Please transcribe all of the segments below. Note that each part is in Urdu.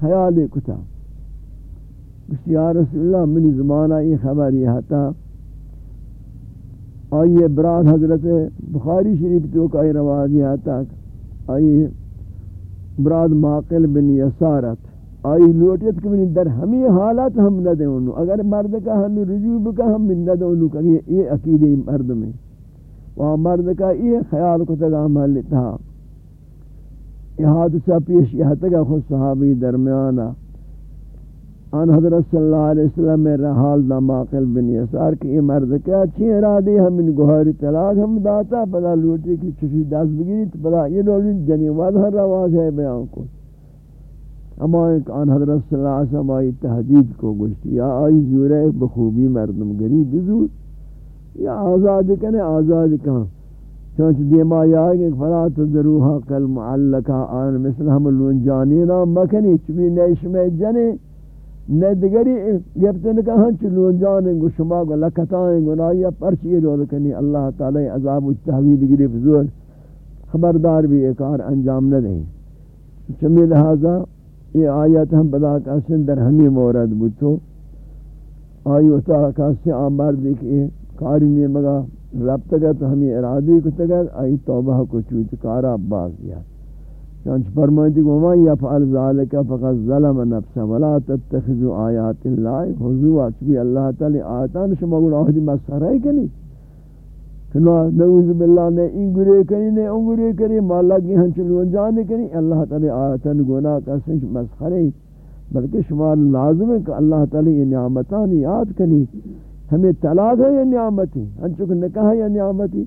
خیال کتا یا رسول اللہ منی زمانہ یہ خبر یہ ہتا آئیے براد حضرت بخاری شریف تو کئی روازی ہتا آئیے براد ماقل بن یسارت آئی لوٹیت کہ منی در ہمیں حالات ہم نہ دیں انہوں اگر مرد کا ہمیں رجوع بکا ہم نہ دیں انہوں کہ یہ عقیدی مرد میں وہاں مرد کا یہ خیال کو تگا محل تھا یہ حادثہ پیش یہ تگا خود صحابی درمیانا ان حضرت صلی اللہ علیہ وسلم میں رحال دا ماقل بن یسار کہ یہ مرد کیا اچھی ارادی ہم ان گوھاری طلاق ہم داتا پدا لوٹی کی چشی دست بگیری تو پدا یہ لوٹی جنی وادہ رواز ہے بیان کو۔ اما ایک آن حضرت صلی اللہ علیہ وسلم آئی تحدید کو گوشتی، یا آئی زورے بخوبی مردم گریب زور، یا آزاد کنے آزاد کہاں؟ چونچ دیما یا کہ فلا تذروها کل معلقہ آن مثل ہم لون جانینا مکنی چمی نیش میں جنے نے دیگری گفتن کہ ہن چلون جانیں گو شما کو لکتائیں گو نایا پرچی رول کنی اللہ تعالی عذاب و تحویل گریب زور خبردار بھی ایک اور انجام نہ دیں چمی لہذا یہ آیت ہم بلا کا سندر ہمیں مورد بوتو آئی اتا کا سے آمار دیکھئے کاری نے مگا رب تگا ہمیں ارادی کو تگا، آئی توبہ کو چوت کارا باز دیا چانچ فرمائیتی کہ وما یفعل ذالک فقط ظلم نفسا ولا تتخذوا آیات اللہ حضوع چکی اللہ تعالی آیتان شما گوڑا آہدی مسخرہ ہے کہ نہیں نعوذ باللہ نے انگرے کری نے انگرے کری مالا کی ہنچلو انجانے کری اللہ تعالی آیتن گناہ کا سنچ مسخرے۔ بلکہ شما لازم ہے کہ اللہ تعالی یہ نعمتان یاد کنی۔ ہمیں طلاق ہے یہ نعمتی ہنچو کہ نکاح ہے یہ نعمتی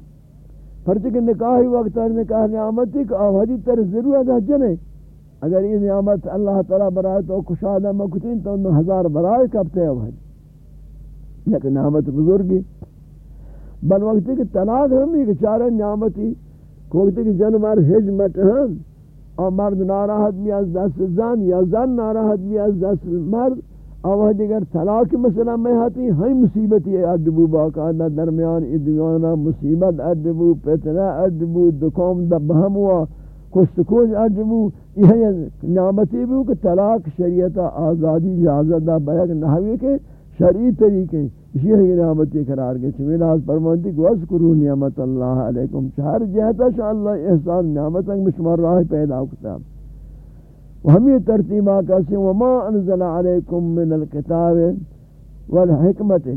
پرچہ کہ نکاح ہی وقت تر نکاح نعمتی کہ آوازی تر ضرورت ہے جنے اگر یہ نعمت اللہ تعالی برائے تو کشادہ مکتین تو انہوں ہزار برائے کبتے ہیں وہاں یک نعمت بزرگی بل وقتی کہ طلاق ہم ایک چارہ نعمتی کو وقتی کہ جن مر حجمت ہم۔ اور مرد ناراحت بھی از دست زن یا زن ناراحت بھی از دست مرد۔ اور دیگر طلاق مثلا میں ہاتی ہی مصیبت یہ ادبو باقاعدہ درمیان ادوانا مصیبت ادبو فتنہ ادبو دکوم دبہم ہوا کشت کوش ادبو یہ نعمتی بھی کہ طلاق شریعت آزادی اجازت دا بیگ نحوی کے شرعی طریقے اسی ہے نعمتی قرار کے چمیل آز فرمانتی کہ وذکرو نعمت اللہ علیکم چہر جہتا شاء اللہ احسان نعمت انگ مشمار راہ پیدا ہوتا۔ وہم یہ ترتیب آقا سے وما انزل علیکم من الكتاب والحکمت.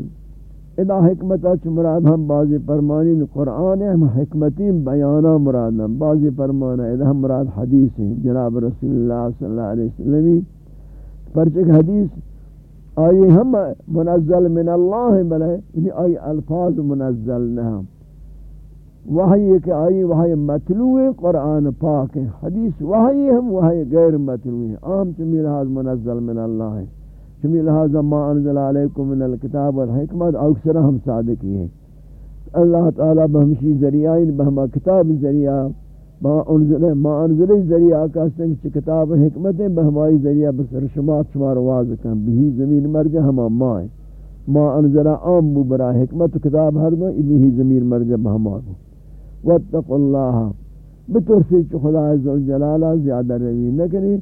ادا حکمت اچھ مراد ہم بعضی فرمانین قرآن ہم حکمتین بیانا مراد ہم، بعضی فرمانا ادا ہم مراد حدیث ہیں. جناب رسول اللہ صلی اللہ علیہ وسلم پرچک حدیث، آئی ہم منزل من اللہ بلے یعنی آئی الفاظ منزل نہ وحی کہ آئی وحی مطلوع قرآن پاک ہے، حدیث وحی ہم وحی غیر مطلوع ہے۔ عام چمی لحاظ منزل من اللہ ہے۔ چمی لحاظ ما انزل علیکم من الكتاب والحکمت اکثر ہم صادقی ہیں۔ اللہ تعالی بہمشی ذریعہ بہما کتاب ذریعہ ما انزل ما انزل ذریعہ کا سنگ کتاب حکمت بہمائی ذریعہ بسر شما شما رواز کن بھی زمین مرجع ہما ما ہے۔ ما انزل عام برا حکمت، کتاب ہر دو بھی زمین مرجع بہما کو واتقوا اللہ بترسی چ خدا عز و جلالہ زیادہ روی نہ کرے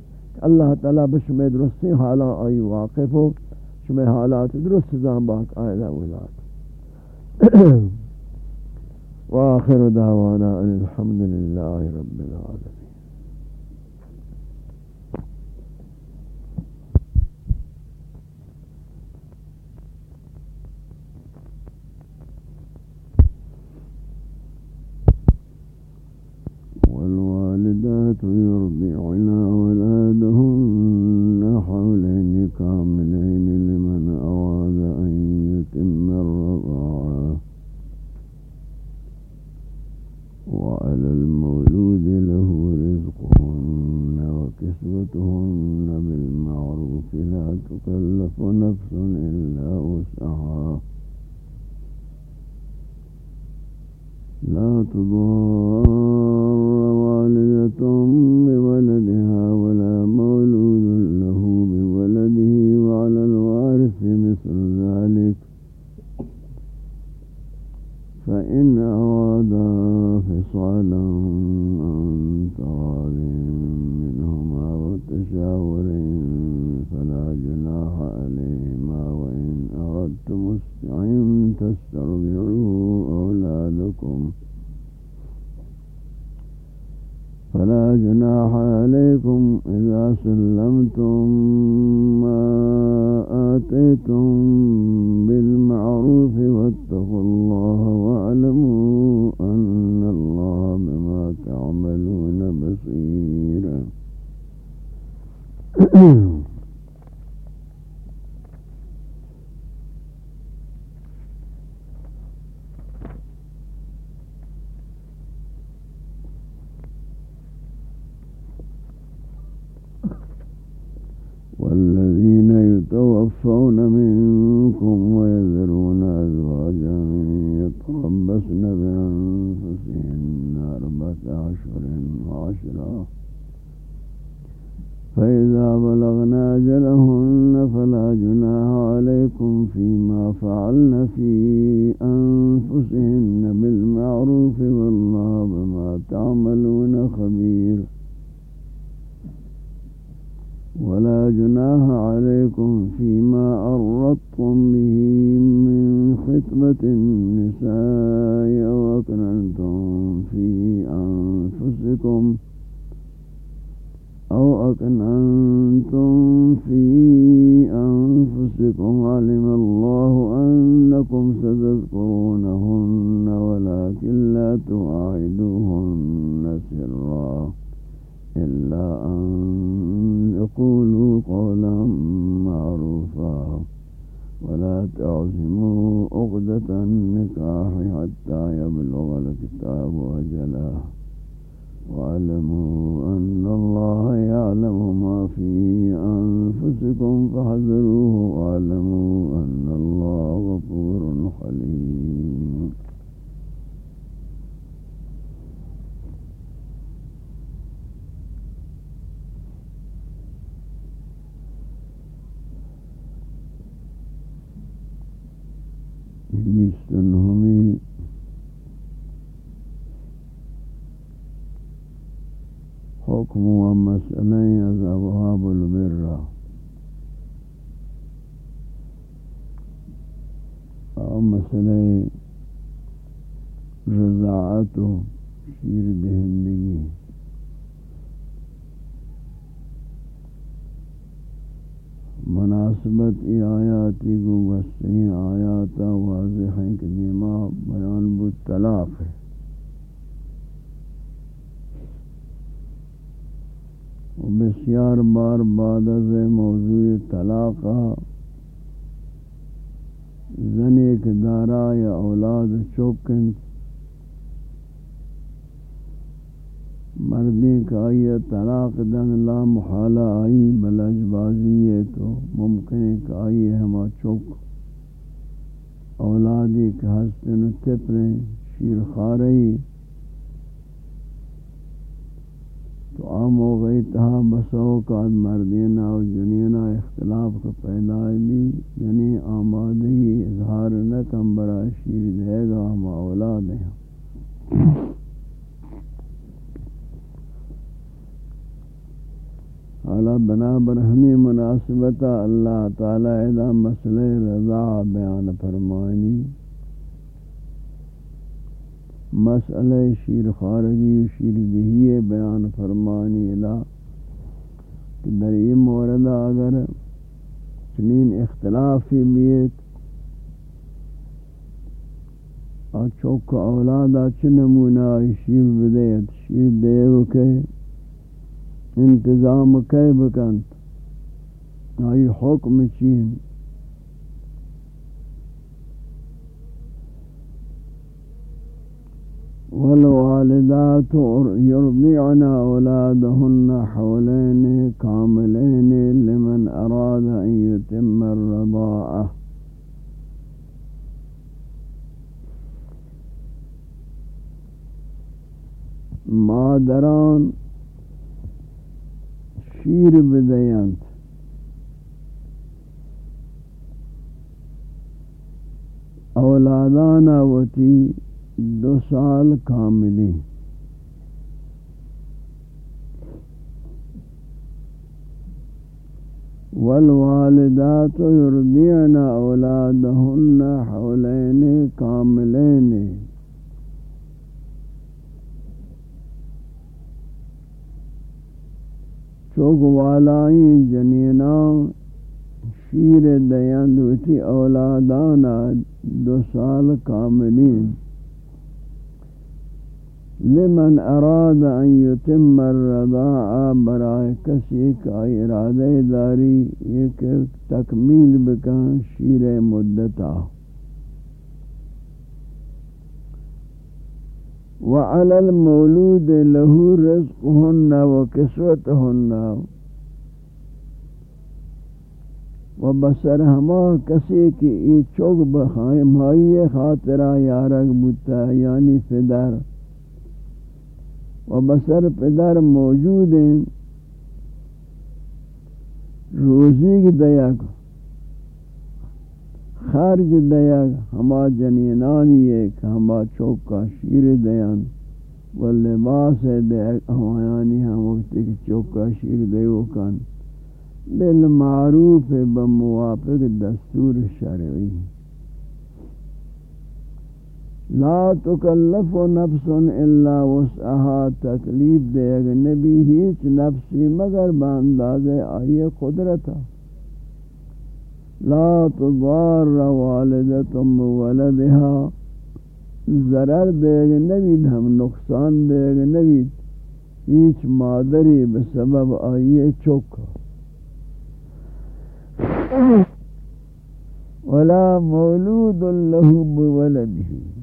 اللہ تعالی بشمے درست حالا آئی واقف ہو شمے حالات درست زام باق آئلہ ولاد وآخر دعوانا ان الحمد لله رب العالمين والوالدات يتوفون مسئلہ رضاعت و شیر دہندگی مناسبت ای آیاتی کو بستی آیاتا واضح ہیں کہ دیما بیان بود طلاق ہے۔ و بسیار بار بعد از موضوع طلاق زن ایک دارا یا اولاد چوکن مردی کا آئیے طلاق دن لا محالہ آئی، بلج بازی ہے تو ممکن ہے کہ آئیے ہما چوک اولادی کے ہستن تپریں شیر خارئی تو عام ہو گئی، تہا بسو کا مردینہ و جنینہ اختلاف کا پیدا بھی یعنی آمادگی اظہار نہ کم برا شیر دے گا، ہم اولاد ہیں۔ حالا بنا برہمی مناسبت، اللہ تعالی ادا مسئلہ رضا بیان فرمانی مسئلہ شیر خارگی و شیر دہی بیان فرمانی ادا کہ در یہ مورد اگر چنین اختلافی بیت اور چوک اولادا چنمونا شیر بدیت، شیر دیو کہ انتظام کی بکند آئی حکم چین۔ والوالدات يرضعن أولادهن حولين كاملين لمن أراد أن يتم الرضاعة. مادران شیر بدیند اولادانا وتی دو سال کاملی والوالدات يرضين أولادهن حولين كاملين چوک والائیں جنینا شیر دیندوتی اولادانا دو سال کاملین لمن اراد ان يتم الرضاع برائے کسی کا ارادہ داری، ایک تکمیل بکن شیر مدتا وعلى المولود له رزقهن وكسوتهن۔ و بسر ہما کسی کی ای چوک بخائیں مائی خاطرہ یارک بوتا یعنی فدر و بسر پدر موجود ہیں، روزی کی دیا کو خرج دیا ہما جنینانی ایک ہما چوک کا شیر دیان، و لباس دیا ہمایانی ہم وقتی کی چوک کا شیر دیو کن بالمعروف بموافق دستور شرعی۔ لا تکلف نفس الا وسعها، تکلیف دے گا نبی ہیچ نفسی مگر بانداز آئی قدرتا لا تضار والدتم ولدها ضرر دے گا نبی، ہم نقصان دے گا نبی، ہیچ مادری بسبب آئی چوکا ولا مولود له بولده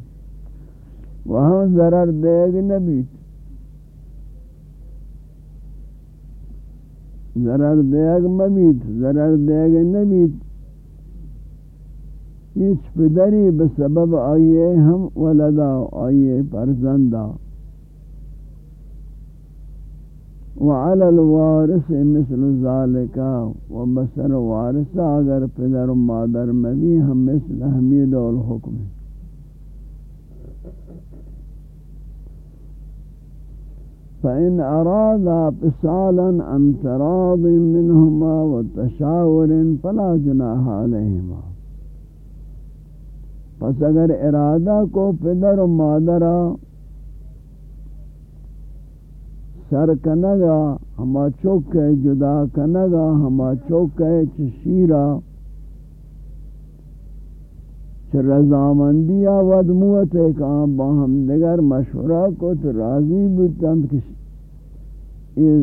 وہاں ضرر دیگ نبیت۔ ضرر دیگ مبیت، ضرر دیگ نبیت۔ ہیچ پدری بسبب آئیے ہم ولدا، آئیے پرزندہ وعلى الوارث مثل ذلك، وبصر وارث اگر پدر و مادر میں بھی ہم مثل حمید الحکم فإن أرادا فصالا عن تراض منهما وتشاور فلا جناح عليهما۔ پس اگر ارادہ کو پدر و مادرہ سر کنگا، ہما چوک جدا کنگا، ہما چوک چشیرا چھ رضامندیا ودموت ایک آن باہم دگر مشورہ کو تو راضی بودتند کسی یہ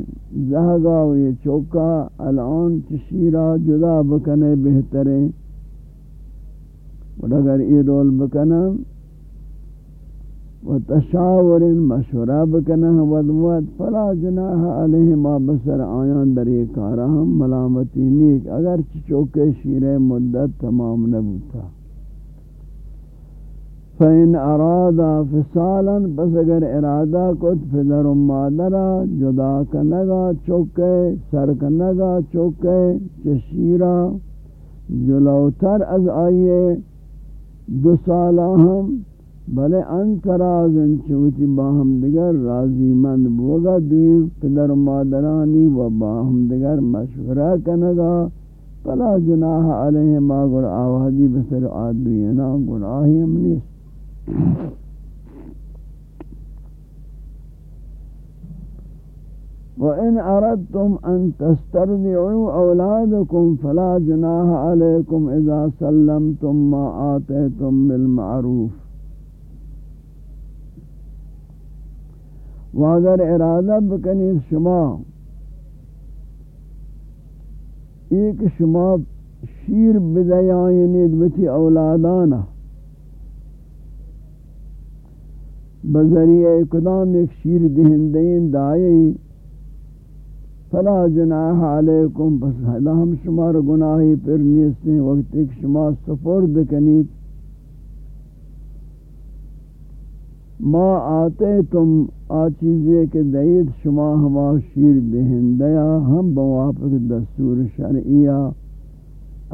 زہگا و یہ چوکا الان چشیرا جدا بکنے بہتریں اور اگر یہ رول بکنم، و تشاور مشورہ بکنہ ودموت فلا جناح علیہ ما بسر آیان در یہ کارا ہم ملامتی نیک۔ اگر چوکے شیر مدت تمام نبوتا۔ فَإِنْ أَرَادَ فِصَالًا، بس اگر ارادہ کت فدر و مادرہ جدا کنگا، چوکے، سر کنگا، چوکے، چشیرہ، جلوتر از آئیے، دو سالہ ہم بلے انترازن چوتی باہم دگر راضی مند بوگا دویم، پدر مادرانی و باہم دگر مشورہ کنگا فلا جناح علیہ ما گر آوازی بسر آدوینا گناہی ہم نیست. وَإِنْ أَرَدْتُمْ أَن تَسْتَرْضِعُوا أَوْلَادَكُمْ فَلَا جُنَاحَ عَلَيْكُمْ إِذَا سَلَّمْتُمْ مَا آتَيْتُمْ بِالْمَعْرُوفِ و ارادہ بکنید شما، ایک شما شیر بدیائنید بتی اولادانا بذریعہ اقدام ایک شیر دہندین دائی، فلا جناح علیکم بس ہم شمار گناہی پر نیستیں، وقت ایک شما سفرد کنید. ما آتے تم آ چیزیں کہ دعید شما ہما شیر دہن دیا ہم بوافق دستور شرعیہ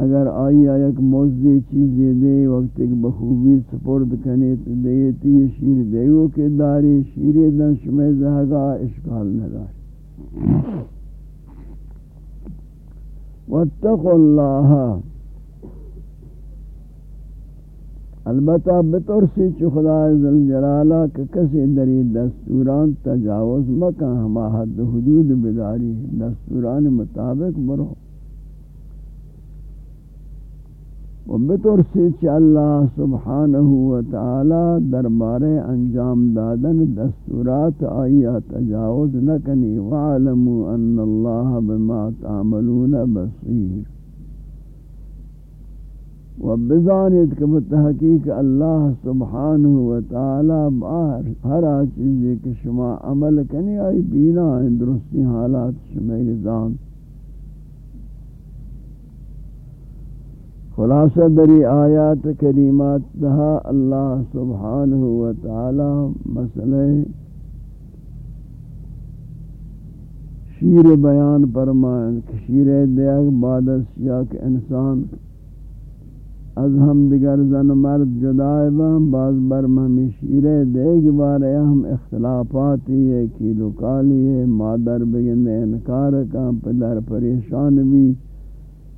اگر آئی ایک موزی چیزیں دے وقت ایک بخوبی سپرد کنے تو دیتی شیر دیو کے داری شیر دن شمی زہگا اشکال نداری واتقوا اللہ۔ البتہ بطرسی چو خدا ذلجلالہ کہ کسی دری دستوران تجاوز مکہ ہما حد حدود بداری، دستوران مطابق برو۔ و بطور سے چ اللہ سبحانہ و تعالی دربار انجام دادن دستورات آیا تجاوز نکنی وعلموا ان اللہ بما تعملون بصیر و بزانید کہ بتحقیق اللہ سبحانہ و تعالی باہر ہر چیزی کہ شما عمل کنی آئی بینا درستی حالات شما گزان خلاصہ دری آیات کریمات دہا اللہ سبحانہ و تعالی مسئلہ شیر بیان فرمائن کہ شیر دیگ بعد یا انسان از ہم دیگر زن مرد جدائے بہم بعض برم ہمیں شیر دیگ بارے ہم اختلافاتی ہے کیلو کالی ہے، مادر بگن، انکار کا، پدر پریشان بھی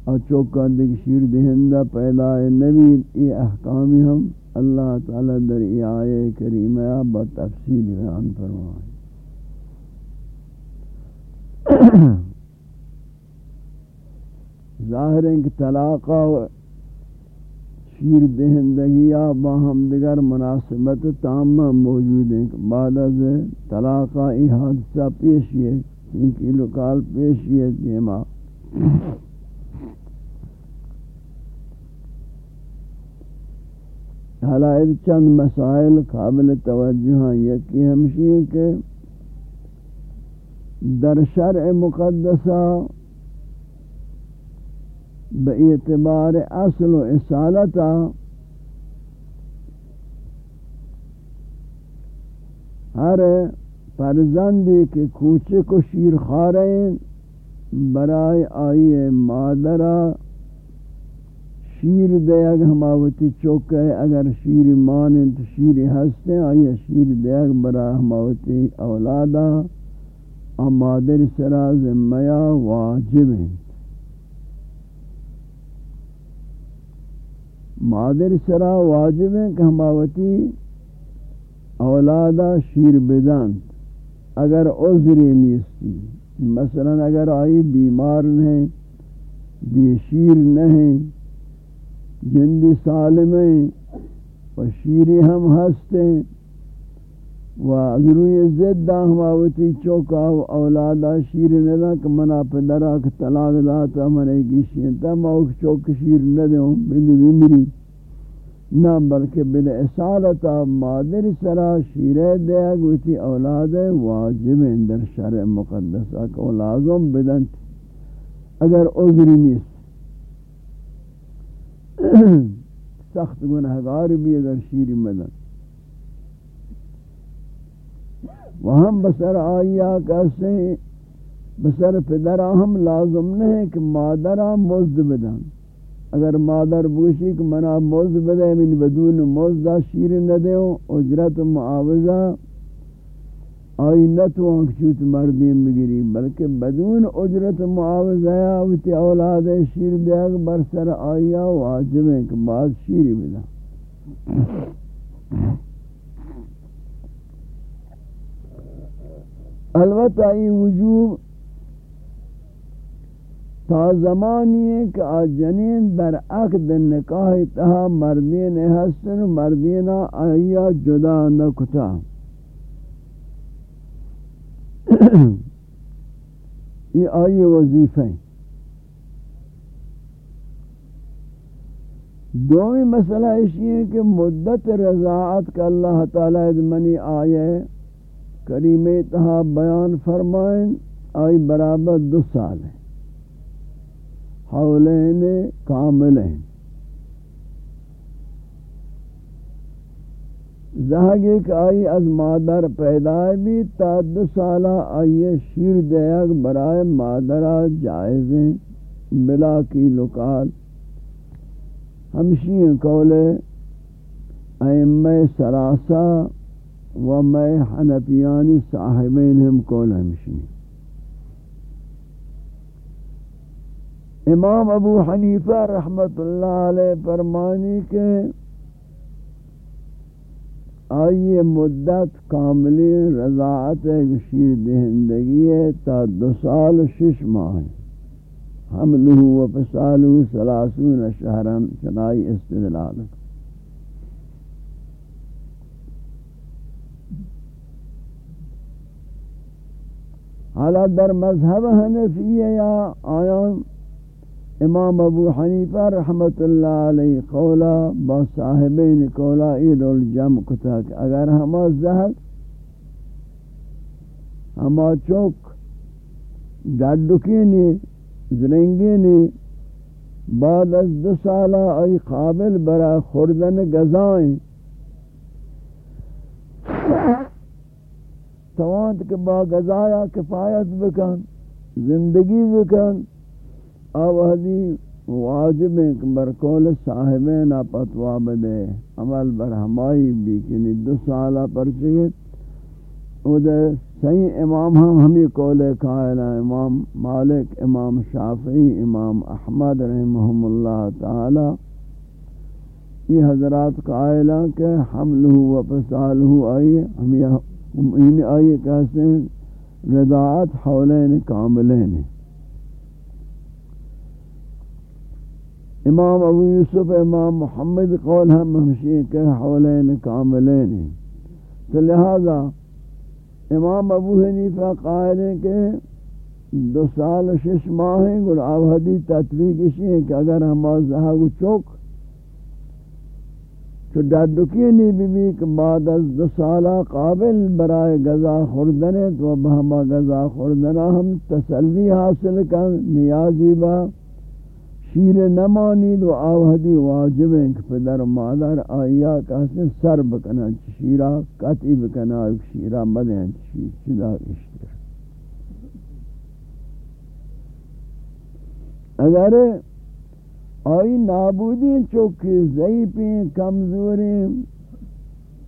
اور چوکا دیکھ شیر دہندہ پیدا نبی ای احکامی ہم اللہ تعالی در ای آئے کریمہ با تفصیل بیان فرمائے ظاہر ہے کہ طلاقہ شیر دہندگی با ہم دیگر مناسبت تامہ موجود ہیں۔ بعد از طلاقہ ای حادثہ پیشی ہے ان کی لکال پیشی ہے دیما حالائد چند مسائل قابل توجہ یکی ہمشی ہے کہ در شرع مقدسہ اعتبار اصل و اصالتا ہر فرزندی کے کوچے کو شیر خاریں برائے آئیے مادرہ شیر دے اگر ہماوتی چوک ہے، اگر شیر مانند شیر ہستے آئیے شیر دے اگر برا ہماوتی اولادا امادر سرا ذمیا واجب ہیں۔ مادر سرا واجب ہیں کہ ہماوتی اولادا شیر بدان۔ اگر عذری نیستی، مثلا اگر آئی بیمار نہیں بے شیر نہیں جندی سالم و شیری ہم ہستے و ضروری زدہ ہم آوتی چوکا و اولادا شیر ندا کہ منا پدرہ کہ طلاق داتا منے گیشین تا موک چوک شیر ندے ندوں بندی بمری نہ بلکہ بل اصالتا مادر سرا شیر دیا گوتی اولاد واجب اندر شرع مقدسہ کہ اولادوں بدن اگر عذری نیست سخت گناہگار بھی اگر شیر مدن وہاں بسر آیا کیسے بسر پدرہ ہم لازم نہیں کہ مادرہ مزد بدن. اگر مادر بوشی کہ منا مزد بدے من بدون مزدہ شیر نہ دیوں اجرت معاوضہ آئی نتو انکچوت مردیم بگیری بلکہ بدون اجرت معاوضہ آوتی اولاد شیر دیگ برسر آیا واجب ہے کہ بعض شیری بدا البتہ ای وجوب تا زمانی ہے کہ آ جنین در عقد نکاح تہا مردین حسن مردین آیا جدا نکتا۔ یہ آئی وظیفہ دومی مسئلہ اسی ہے کہ مدت رضاعت کا اللہ تعالیٰ ادمنی آئے کریم تہا بیان فرمائیں۔ آئی برابر دو سال ہے حولین کاملین۔ زہگی کہ آئی از مادر پیدا بھی تا دو سالہ آئیے شیر دیگ برائے مادرہ جائزیں بلا کی لکال ہمشی قول ائمہ سراسہ و میں حنفیانی صاحبین ہم قول ہمشی امام ابو حنیفہ رحمت اللہ علیہ فرمانی کے آئیے مدت کاملی رضاعت شیر دہندگی ہے تا دو سال شش ماہ حمله وفصاله ثلاثون شهرا چنائی استدلال۔ حالا در مذہب حنفیہ یا آیان امام ابو حنیفہ رحمت اللہ علیہ قولا با صاحبین قولا ایل الجمع کتا کہ اگر ہما زہد ہما چوک ڈاڈکینی زرنگینی، بعد از دو سالہ ای قابل برا خوردن گزائیں۔ توانت کہ با گزایا کفایت بکن، زندگی بکن آوہدی واجب ہے کہ برکول صاحبین پتوا بدے، عمل برہمائی بھی کنی دو سالہ پر چکے او دے صحیح امام ہم ہمیں قول قائل امام مالک، امام شافعی، امام احمد رحمہم اللہ تعالی۔ یہ حضرات قائل ہیں کہ حملہ و پسالہ آئیے ہمیں آئیے کہتے ہیں، رضاعت حولین کاملین ہیں۔ امام ابو یوسف، امام محمد قول ہم ہمشی کے حولین کاملین ہیں۔ تو لہذا امام ابو حنیفہ قائل ہیں کہ دو سال شش ماہ ہیں گل آوہدی تطبیق اسی ہیں کہ اگر ہم آزہا کو چوک، تو ڈاڈکی نہیں بھی بھی کہ بعد از دو سالہ قابل برائے گزا خوردنے، تو اب ہم گزا خوردنا ہم تسلی حاصل کر نیازی با شیر نمانید و آوہدی واجب ہیں کہ پدر مادر آیا کہتے سر بکنا شیرہ، قطعی بکنا شیرہ مدیں شیر چدا اشتر اگر آئی نابودی چوکی ضعیفیں کمزوریں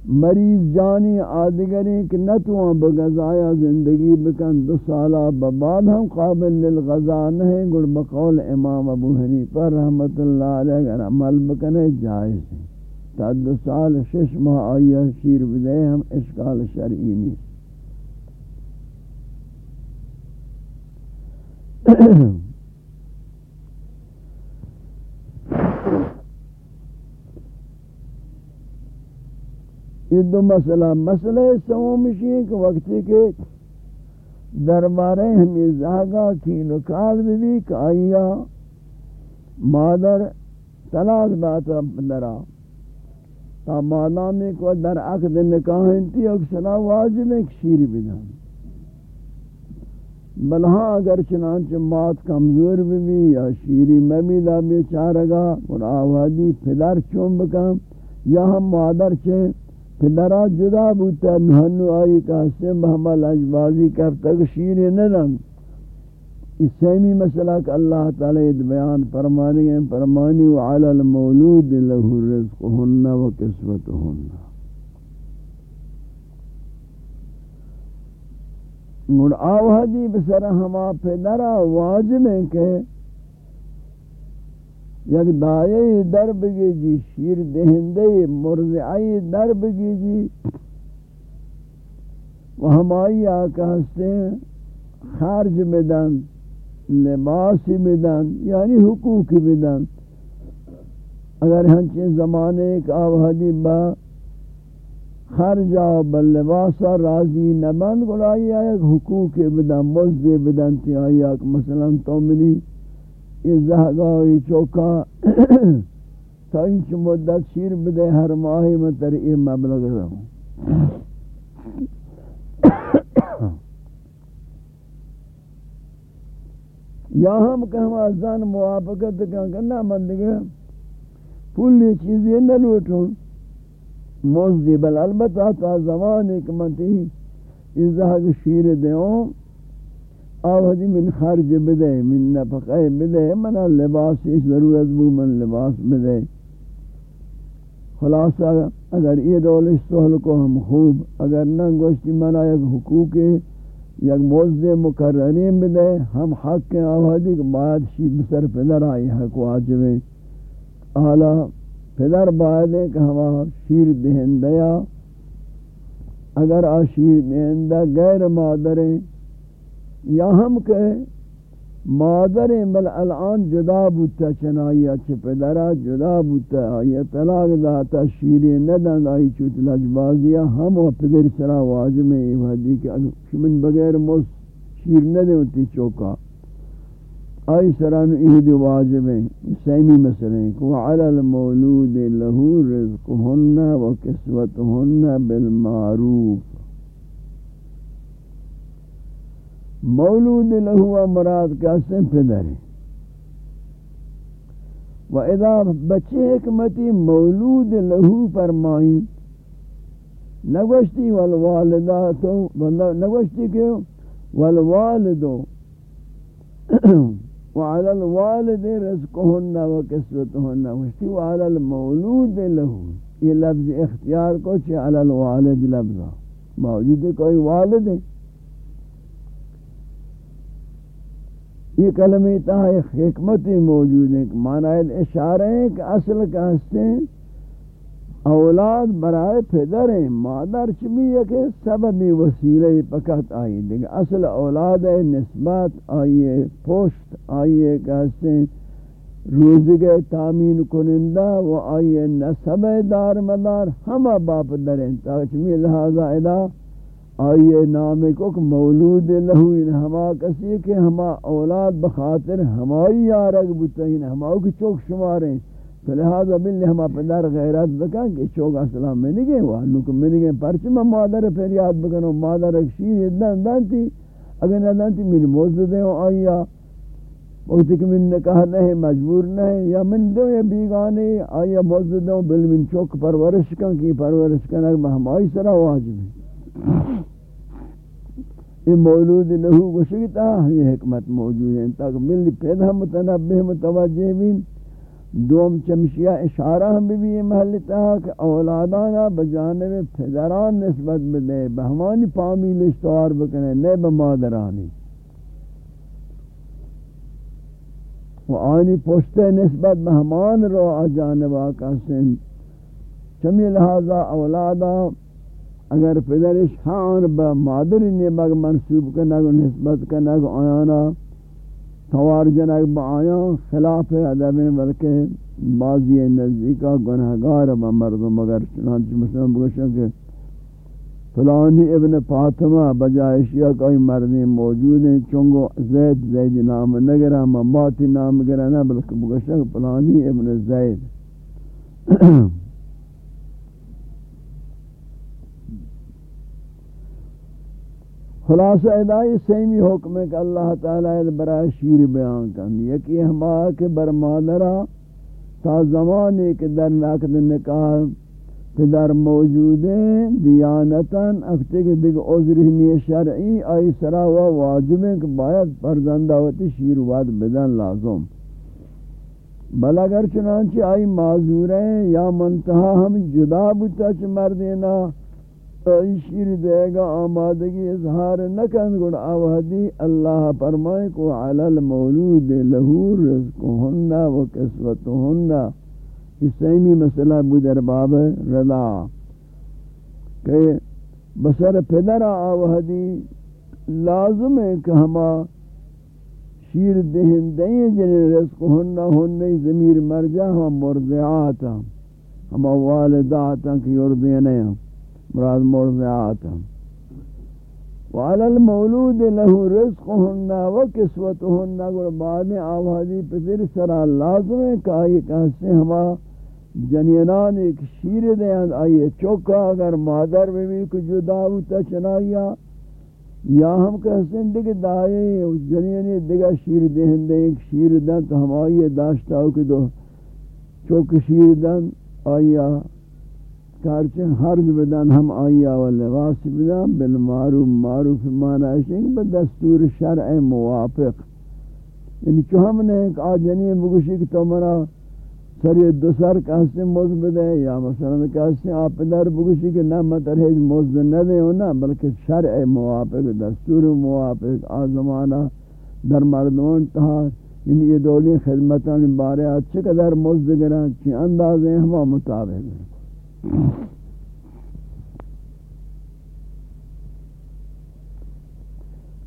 مریض جانی آدگری کہ نتوان بغذایا زندگی بکن، دو سالہ بباد ہم قابل للغذا نہیں گڑ بقول امام ابو حنیفہ رحمت اللہ علیہ اگر عمل بکنے جائز ہے تا دو سال شش ماہ آئیہ شیر بدے ہم، اشکال شرعی نہیں۔ یہ دو مسئلہ مسئلہ سومشی ہے کہ وقتی کے دربارے ہمیں زاگا کی نکال بھی کہ آئیا مادر طلاق داتا درا۔ تا مادامی کو در عقد نکاح انتی اکسنا واجب ایک شیری بدن بلہاں اگر چنانچہ مات کمزور بھی بھی یا شیری ممیدہ بیچارگا اور آوادی پدر چون بکم یا ہم مادر چھے پدرا جدا بوتا نہنو آئی کہاستے محمل اجبازی کرتا شیر ندن. اس سیمی مسئلہ کہ اللہ تعالی بیان فرمانی ہیں فرمانی وعلى المولود له رزقهن وكسوتهن مر آوہدی بسر ہما پدرا واجب ہے کہ یک دایه در بگیجی، شیر دهنده مرزعی در بگیجی. و ہمائی آقا ہستے ہیں خارج بدن، لباسی بدن یعنی حقوقی بدن. اگر ہنچین زمانے ایک آوہدی با خرجا بل لباسا راضی نبند گلائی آیا حقوقی بدن مزدی بدن تی آیا مثلا تو منی یہ زہگاوی چوکا تا انچ مدت شیر بدے ہر ماہی میں تر یہ مبلغ رہوں یا ہم کہ ہم ازان موافقت کرنا من دیگے پولی چیزیں نہ لوٹوں موزدی بل البتہ تا زمان ایک منتی اس زہگ شیر دیوں آوہدی من خرج بدے من نفقہ بدے من لباس اس ضرورت بو من لباس بدے خلاصہ اگر یہ رول اس سہل کو ہم خوب، اگر نہ گوشتی منا یک حقوق، یک موزد مقررین بدے ہم حق کے آوہدی کے بعد شی بسر پدر آئی حق واجبیں اعلیٰ پدر بعد ہے کہ ہم شیر دہندیا اگر آ شیر دہندہ غیر مادریں یا ہم کہ مادر بل الان جدا بودتا چنائی اچھے پدرہ جدا بودتا آئی طلاق داتا شیری ندن آئی چوت لجبازیا ہم و پدر سرا واجب میں یہ حدی کہ من بغیر موس شیر ندن ہوتی چوکا۔ آئی سران اہد واجب ہیں۔ سیمی مسئلہ ہیں کہ وعلى المولود له رزقهن وكسوتهن بالمعروف۔ مولود لہو مراد کا سن پدر ہے و اذا بچے حکمتی مولود لہو فرمائیں نگوشتی والوالداتو نگوشتی کہ والوالدو۔ وعلى الوالد رزقهن وكسوتهن وشتی وعلى المولود له یہ لفظ اختیار کو چھے علی الوالد لفظا موجود ہے کوئی والد ہے۔ یہ کلمہ تا ایک حکمت موجود ہے معنی اشارہ ہے کہ اصل کا ہستے اولاد برائے پدر ہیں، مادر چمی ہے کہ سببی وسیلہ پکت آئی دیکھ اصل اولاد ہے، نسبت آئیے پوشت آئیے کہ ہستے روزگے تامین کنندہ و آئیے نسب دار مدار، ہمہ باپ دریں تاکہ چمی لہذا ادا آئیے نام کو مولود لہو ان ہما کسی کہ ہما اولاد بخاطر ہمائی یارگ بتا ان یعنی ہماؤ کی چوک شماریں تو لہذا بلی ہما پدر غیرت بکن کہ چوک اسلام میں نہیں گئے وہاں میں نہیں گئے۔ میں مادر پھر یاد بکنو مادر ایک شیر دن دن تھی۔ اگر نہ دن تھی، من موزد ہوں آئیا وقتی کہ من نکاح نہیں مجبور نہیں یا من دو یا بیگانے آئیا موزد ہوں بل من چوک پرورش کن کی پرورش کن، اگر ہمائی سرا واجب ہے۔ یہ مولود لہو گشگتا یہ حکمت موجود ہے تاکہ ملی پیدا متنبہ متوجہ بھی دوم چمشیہ اشارہ ہم بھی یہ محل تھا کہ اولادانا بجانب پدران نسبت بدے بہمانی پامی لشتوار بکنے نئے بمادرانی و آنی پوشتے نسبت بہمان رو آجانب آکا سن۔ چمی لہذا اولادا اگر پدرش ہان با مادر مادری نیبگ منصوب کنگ نسبت کنگ آیانا توار جنگ با آیان خلاف ادب، بلکہ بعضی نزدیکا گناہگار با مردم مگر چنانچہ مثلا بگوشن کہ فلانی ابن فاطمہ بجائے شیعہ کوئی مردی موجود ہیں چونگو زید زید نام نگرہ مماتی نام گرہ، نہ بلکہ بگوشن فلانی ابن زید۔ خلاصہ ادائی سیمی حکم ہے کہ اللہ تعالی برای شیر بیان کن یکی ہما کے برمادرہ تا زمانے کے در نقد نکاح پدر موجود ہیں، دیانتاً اکتے کے دیکھ عذرہنی شرعی، آئی سرا و واجب ہے کہ باید پردندہ ہوتی شیر واد بدن لازم۔ بل اگر چنانچہ آئی معذور ہیں، یا منتہا ہم جدا بتا چھ مردینا شیر دے گا آمادگی اظہار نکن گڑ آوہدی اللہ فرمائے کو علی المولود لہو رزقہن و کسوتہن اس سیمی مسئلہ بودر باب رضا کہ بسر پدر آوہدی لازم ہے کہ ہما شیر دہن دیں جن رزقہن ہن زمیر مرجع ہم مرضعاتا ہما والداتا کی یردینیں ہم مراد مرضعات وعلى المولود له رزقهن وكسوتهن اور بعد میں آوازی پھر سرا لازم ہے کہ یہ کہتے ہیں ہما جنینان ایک شیر دیں آئیے چوکا اگر مادر میں بھی کچھ جدا ہوتا چنائیا یا ہم کہتے ہیں دیکھ دائے جنینی دیگا شیر دیں دیں ایک شیر دیں تو ہم آئیے داشتا ہو کہ دو چوک شیر دیں آئیا کارچن حرج بدن ہم آیا و لباس بدن بالمعروف معروف معنی ہے کہ دستور شرع موافق۔ یعنی چو ہم نے ایک آجنی بگوشی کہ تو مرا سری دو سر کہستے موز بدے، یا مثلا کہستے آپ در بگوشی کہ نہ مطلب مطر ہے موز نہ دے ہونا بلکہ شرع موافق، دستور موافق، آزمانہ در مردمان تہا یعنی یہ دولی خدمتان بارے اچھے قدر موز دگران چی اندازیں ہما مطابق ہیں۔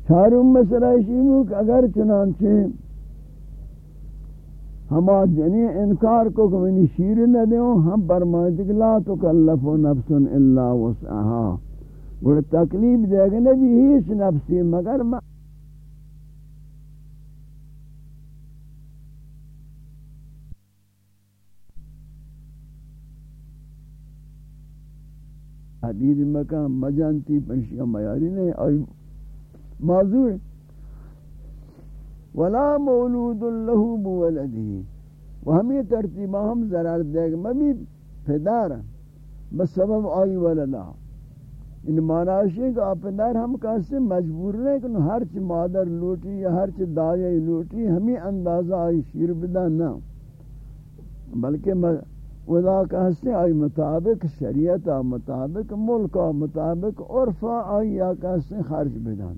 چارم مسئلہ شیمو کہ اگر چنانچہ ہما جنی انکار کو کہ منی شیر نہ دیوں ہم برمائد لا تکلف نفس الا وسعها گوڑا تکلیف دے گا نبی ہیچ نفسی، مگر ما حدید مکان مجانتی پنشیہ میاری نہیں، آئی معذور۔ ولا مولود له بولده و ہمیں ترتیبہ ہم ضرر دے گا۔ مبی پدار ہاں۔ بسبب آئی ولدا۔ ان معنی ہے کہ آپ پدار ہم کیسے مجبور نہیں کہ ہر چی مادر لوٹی یا ہر چی دائی لوٹی، ہمیں اندازہ آئی شیر بدا نہ بلکہ ودا کہستے آئی مطابق شریعت مطابق ملک مطابق عرفہ آئی یا کہستے خرج بدان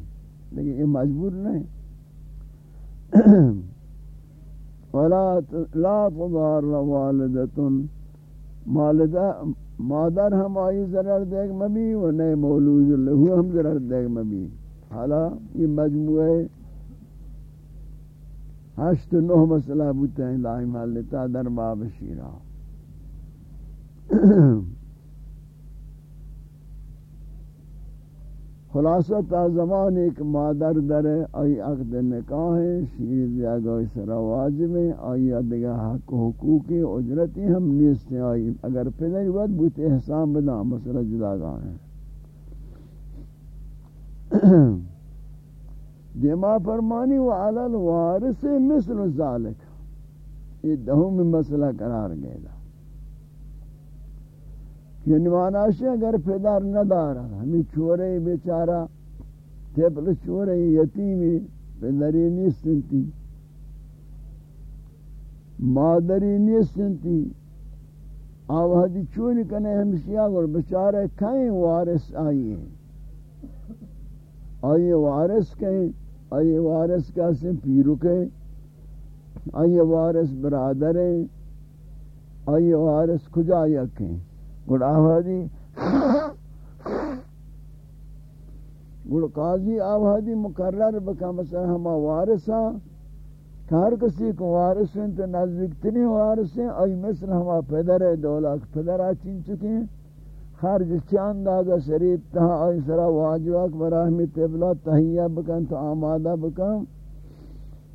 لیکن یہ مجبور نہیں۔ ولا لا تضار والدتن۔ مالدہ مادر ہم آئی ضرر دیکھ مبی و نئے مولود لہو ہم ضرر دیکھ مبی حالا یہ مجموعہ ہشت نو مسئلہ بوتے ہیں لائی محلتا در باب شیرہ خلاصہ تا زمان ایک مادر در آئی عقد نکاح ہے، شیر دیا گوئی سرا واجب ہے آئی ادگا حق حقوقی اجرتی ہم نیستے آئی، اگر پدر وقت بوت احسان بدا مسئلہ جدا گا ہے دیما فرمانی وعلا الوارث مثل ذالک یہ دہوں میں مسئلہ قرار گئے دا۔ یعنی معنی اگر پدر نہ دارا ہمیں چورے بیچارہ تیپل چورے یتیمی پدری نیستنتی مادری نیستنتی آوہدی چونی کنے ہمشیہ گر بچارے کہیں وارث آئیے آئیے وارث کہیں آئیے وارث کیسے پیرو کہیں آئیے وارث برادریں آئیے وارث کجا یکیں گڑ آوادی گڑ قاضی آوادی مقرر بکا، مثلا ہما وارثا ہر کسی کو وارث ہیں تو نزدیک تنی وارث ہیں، آئی مثل ہما پدر دولا پدر چین چکے ہیں۔ خرج چاند آگا شریف تہا، آئی سرا واجواک براہمی تبلا تحییہ بکن، تو آمادہ بکن۔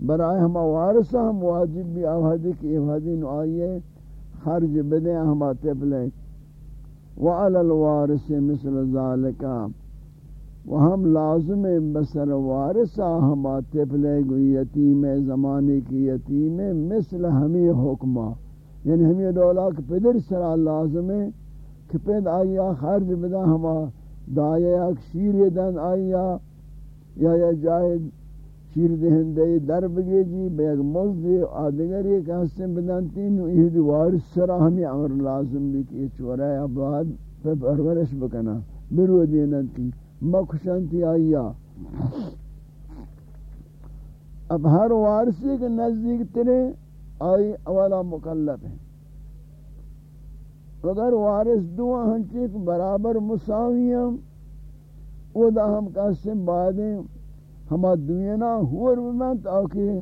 برای ہما وارثا ہم واجب بھی آوادی کی آوادی نو آئیے، خرج بدیں ہما تبلیں۔ وعلى الوارث مثل ذلك. وہم لازم بسر وارثا ہما تفلے گئی یتیم زمانے کی یتیم مثل ہمیں حکمہ. یعنی ہمیں دولا پدر سرا لازم ہے کہ پید آیا خرج بدا ہما دایا شیر دن آیا یا یا جائے شیر دہندے، در بگے جی بیگ مزد آدگر ایک حسن بدانتی نو یہ وارث سرا ہمیں امر لازم بھی کہ چورا ہے اباد پہ پرورش بکنا۔ برو دینتی مکشنتی آیا اب ہر وارثی کے نزدیک تیرے آئی اولا مکلب ہے۔ اگر وارث دو ہنچے برابر مساویاں وہ دا ہم کہتے بعدیں ہما دوینا ہور بمن تاکہ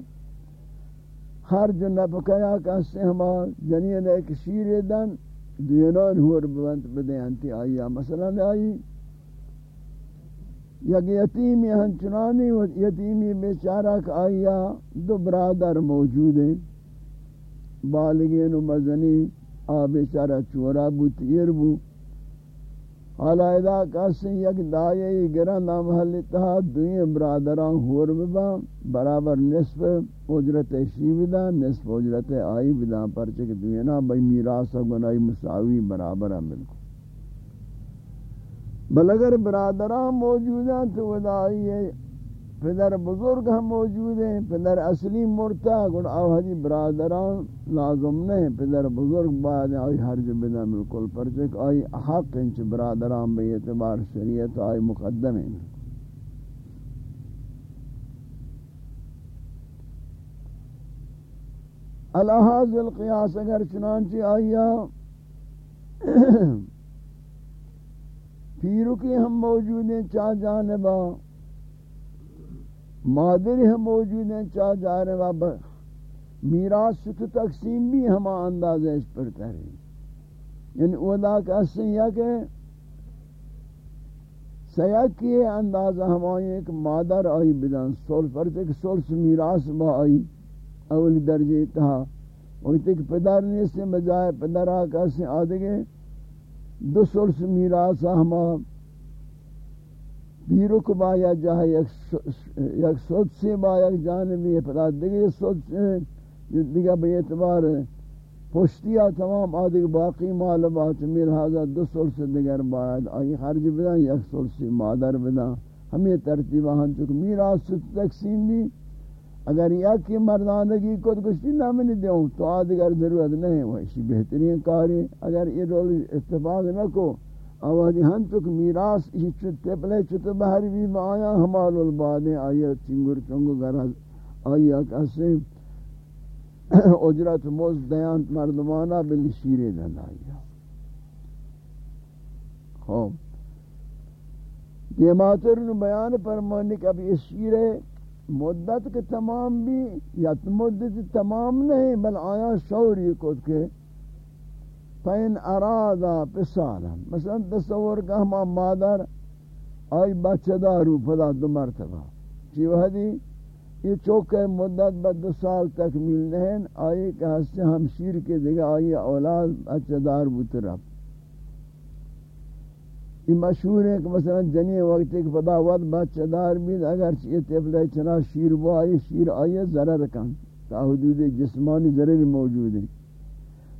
ہر جو نبکیا کہتے ہما یعنی جنین ایک شیر دن دوینا ہور بمن بدے انتی آئی مثلا آئی یک یتیمی ہنچنانی و یتیمی بیچارہ کہ آیا دو برادر موجود ہیں بالگین و مزنی آ بیچارہ چورا بو تیر بو حالا ادا کسی یک دائیی گران محلی تہا دوئی برادران ہور ببا، برابر نصف اجرت شی بدا، نصف اجرت آئی بدا پرچک دوئی نا بھئی میراس گنائی مساوی برابر ہیں بالکل۔ بل اگر برادران موجود ہیں تو ودائی ہے پدر بزرگ ہم موجود ہیں، پدر اصلی مرتا گڑ آوہدی برادران لازم نہیں، پدر بزرگ بعد آئی حرج بنا ملکل پرچک، آئی حق انچ برادران بے اعتبار شریعت، آئی مقدم ہیں۔ الہاز القیاس اگر چنانچہ آئیا پیرو کی ہم موجود ہیں چاہ جانبا مادری ہم موجود ہیں، چاہ جا رہے بابا۔ میراث تو تقسیم بھی ہما انداز اس پر ترے یعنی اولا کہتے ہیں کہ سیاد کیے اندازہ ہمائی ایک مادر آئی بدن سول پر تک سول سے میراث با آئی اولی درجے تہا وقتی کہ پدر نے سے بجائے پدر آکا سے آدھگے دو سول سے میراث ہما پیرو کو با یا جہاں یک سود سے با یک جانبی پدا دیگه سود سے دیگه به اعتبار پشتیا تمام آدھگ باقی معلومات میر حاضر دو سول سے دیگر باید آئی خرج بدن، یک سول سے مادر بدن. ہمیں ترتیبہ ہم چکے میراث تقسیم بھی اگر یک کی مردانگی کو کچھ نہ میں دیوں تو آدھگر ضرورت نہیں وہ بہترین کاری. اگر یہ رول اتفاق نہ کو آوازی ہن تک میراث اسی چھتے پلے چھتے بہر بھی آیا، ہمال البادیں آیا، چنگر چنگو گرہ آیا کسے اجرت موز دیانت مردمانہ بلی شیرے دن آیا۔ خوب۔ یہ ماتر نو بیان فرمانی کہ اب اس شیرے مدت کے تمام بھی یا مدت تمام نہیں، بل آیا شوری کو کہ فین ارادا پسالا مثلا تصور کا ہما مادر، آئی بچہ دارو پدا دو مرتبہ۔ چی وحدی؟ یہ چوکے مدت بعد دو سال تکمیل نہیں آئی کہ ہستے ہمشیر کے دیگا آئی اولاد بچہ دار بوترب یہ مشہور ہے کہ مثلا جنی وقت ایک پدا وقت بچہ دار بھی اگر یہ تفلے چنا شیر وہ آئی، شیر آئی ضرر کن۔ تا حدود جسمانی ضرر موجود ہے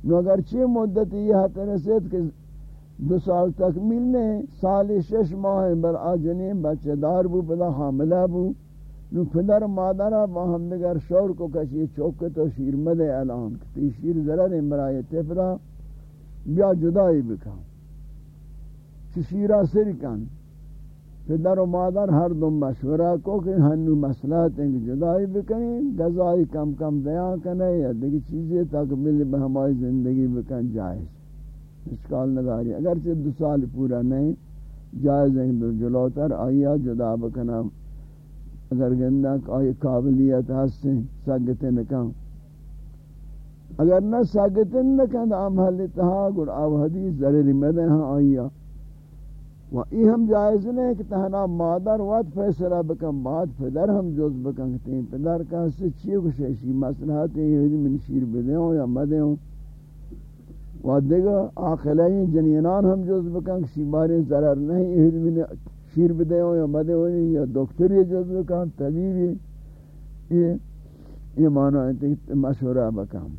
نو اگر چی مدت یہ حد رسید کہ دو سال تک ملنے سال شش ماہ بر آجنی بچہ دار بو پدا حاملہ بو۔ نو پدر مادرہ با ہم دگر شور کو کسی چوکت و شیر مدے اعلان کتی۔ شیر ضرر برای تفرہ بیا جدائی بکا۔ چی شیرہ سر کن۔ پدر و مادر ہر دو مشورہ کو کہ ہنو مسئلات ہیں جدائی بکنیں گزائی کم کم دیا کنے، یا دیکھ چیزیں تاکہ مل ہماری زندگی بکن جائز۔ اشکال نداری۔ اگرچہ دو سال پورا نہیں، جائز ہیں دو جلوتر آئیا جدا بکنا۔ اگر گندہ آئی قابلیت ہستیں سگتے نکاں اگر نہ سگتے نکاں تو آم حل اتحاق اور آو حدیث ضرری مدن ہاں آئیا و ای ہم جائز نہیں کہ تہنا مادر وقت فیصلہ بکن بعد پدر ہم جوز بکن کہ پدر کا سے چیئے کو شیشی مسئلہات ہیں یہ من شیر بدے ہوں یا مدے ہوں و دیگا آخلین جنینان ہم جوز بکن کہ شیباری ضرر نہیں یہ من شیر بدے ہوں یا مدے ہوں یا دکتری جوز بکن طبیبی یہ یہ معنی ہے کہ مشورہ بکن.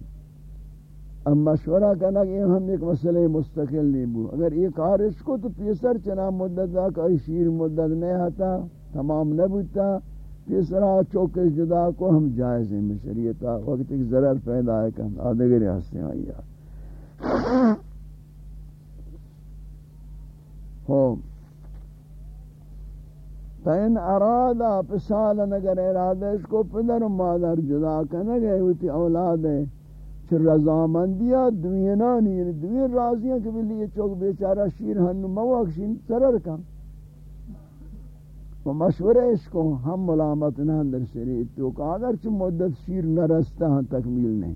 اب مشورہ کرنا کہ ہم ایک مسئلہ مستقل نہیں بو اگر یہ کار اس کو تو پیسر چنا مدت دا کوئی شیر مدت نہیں آتا، تمام نہ بوتا پیسرا چوکش جدا کو ہم جائز ہیں۔ مشریعتا وقت ایک ضرر پیدا ہے کہ آدھگری ہستے ہیں۔ آئی ہو فین ارادا پسال نگر ارادہ اس کو پدر و مادر جدا کرنے گئے ہوتی اولاد ہے۔ چھ رضامندیا دوینانی یعنی دوین راضیاں کہ بلی یہ چوک بیچارہ شیر ہنو مواقشین سرر کم و مشورہ اس کو ہم ملامت نہ اندر شریعت تو کہ اگر چھ مدت شیر نہ رستا ہاں تکمیل نہیں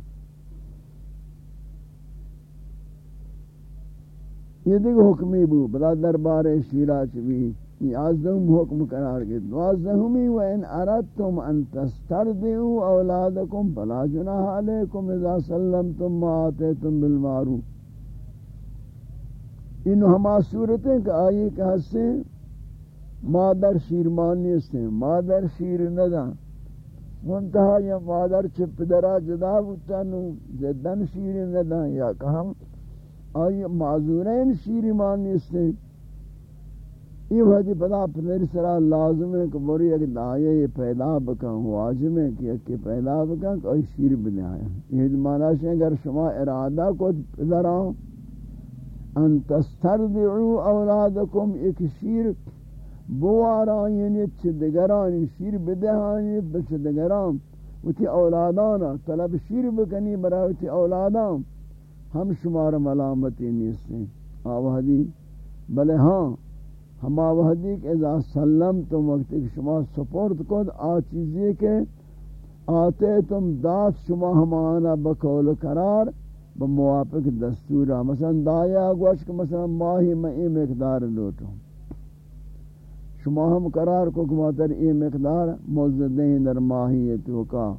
یہ دیکھ حکمی بو بلا دربار شیرہ چوی یازدہم حکم قرار گئے۔ دوازدہمی و ان اردتم ان تستردعو اولادکم فلا جناح علیکم اذا سلمتم ما آتیتم بالمعروف۔ انہو ہما صورتیں کہ آئی کہ ہستے مادر شیرمانی سے مادر شیر ندا۔ منتہا یا مادر چپ درا جدا بتانو جدن شیر ندا یا کہ ہم آئی معذورین شیرمانی سے یہ وجہ پدا پھر سرا لازم ہے کہ بری ایک دائے یہ پیدا بکن واجب ہے کہ ایک پیدا بکن کوئی شیر بنے آیا۔ یہ معنی ہے، اگر شما ارادہ کو پدراؤ ان تستردعو اولادکم ایک شیر بوارا یعنی چدگران شیر بدہان یعنی بدہانی بچدگران وتی اولادانا طلب شیر بکنی برای وتی اولادان۔ ہم شمار ملامتی نیستے آوہدی بلے ہاں ہما وحدی کہ اذا سلم تم وقت شما سپورت کد آ چیزی کے آتے تم دات شما ہمانا بقول قرار بموافق دستورا مثلا دایا گوش کہ مثلا ماہی میں ای مقدار لوٹوں۔ شما ہم قرار کو کماتر ای مقدار موزدین در ماہیتو کا۔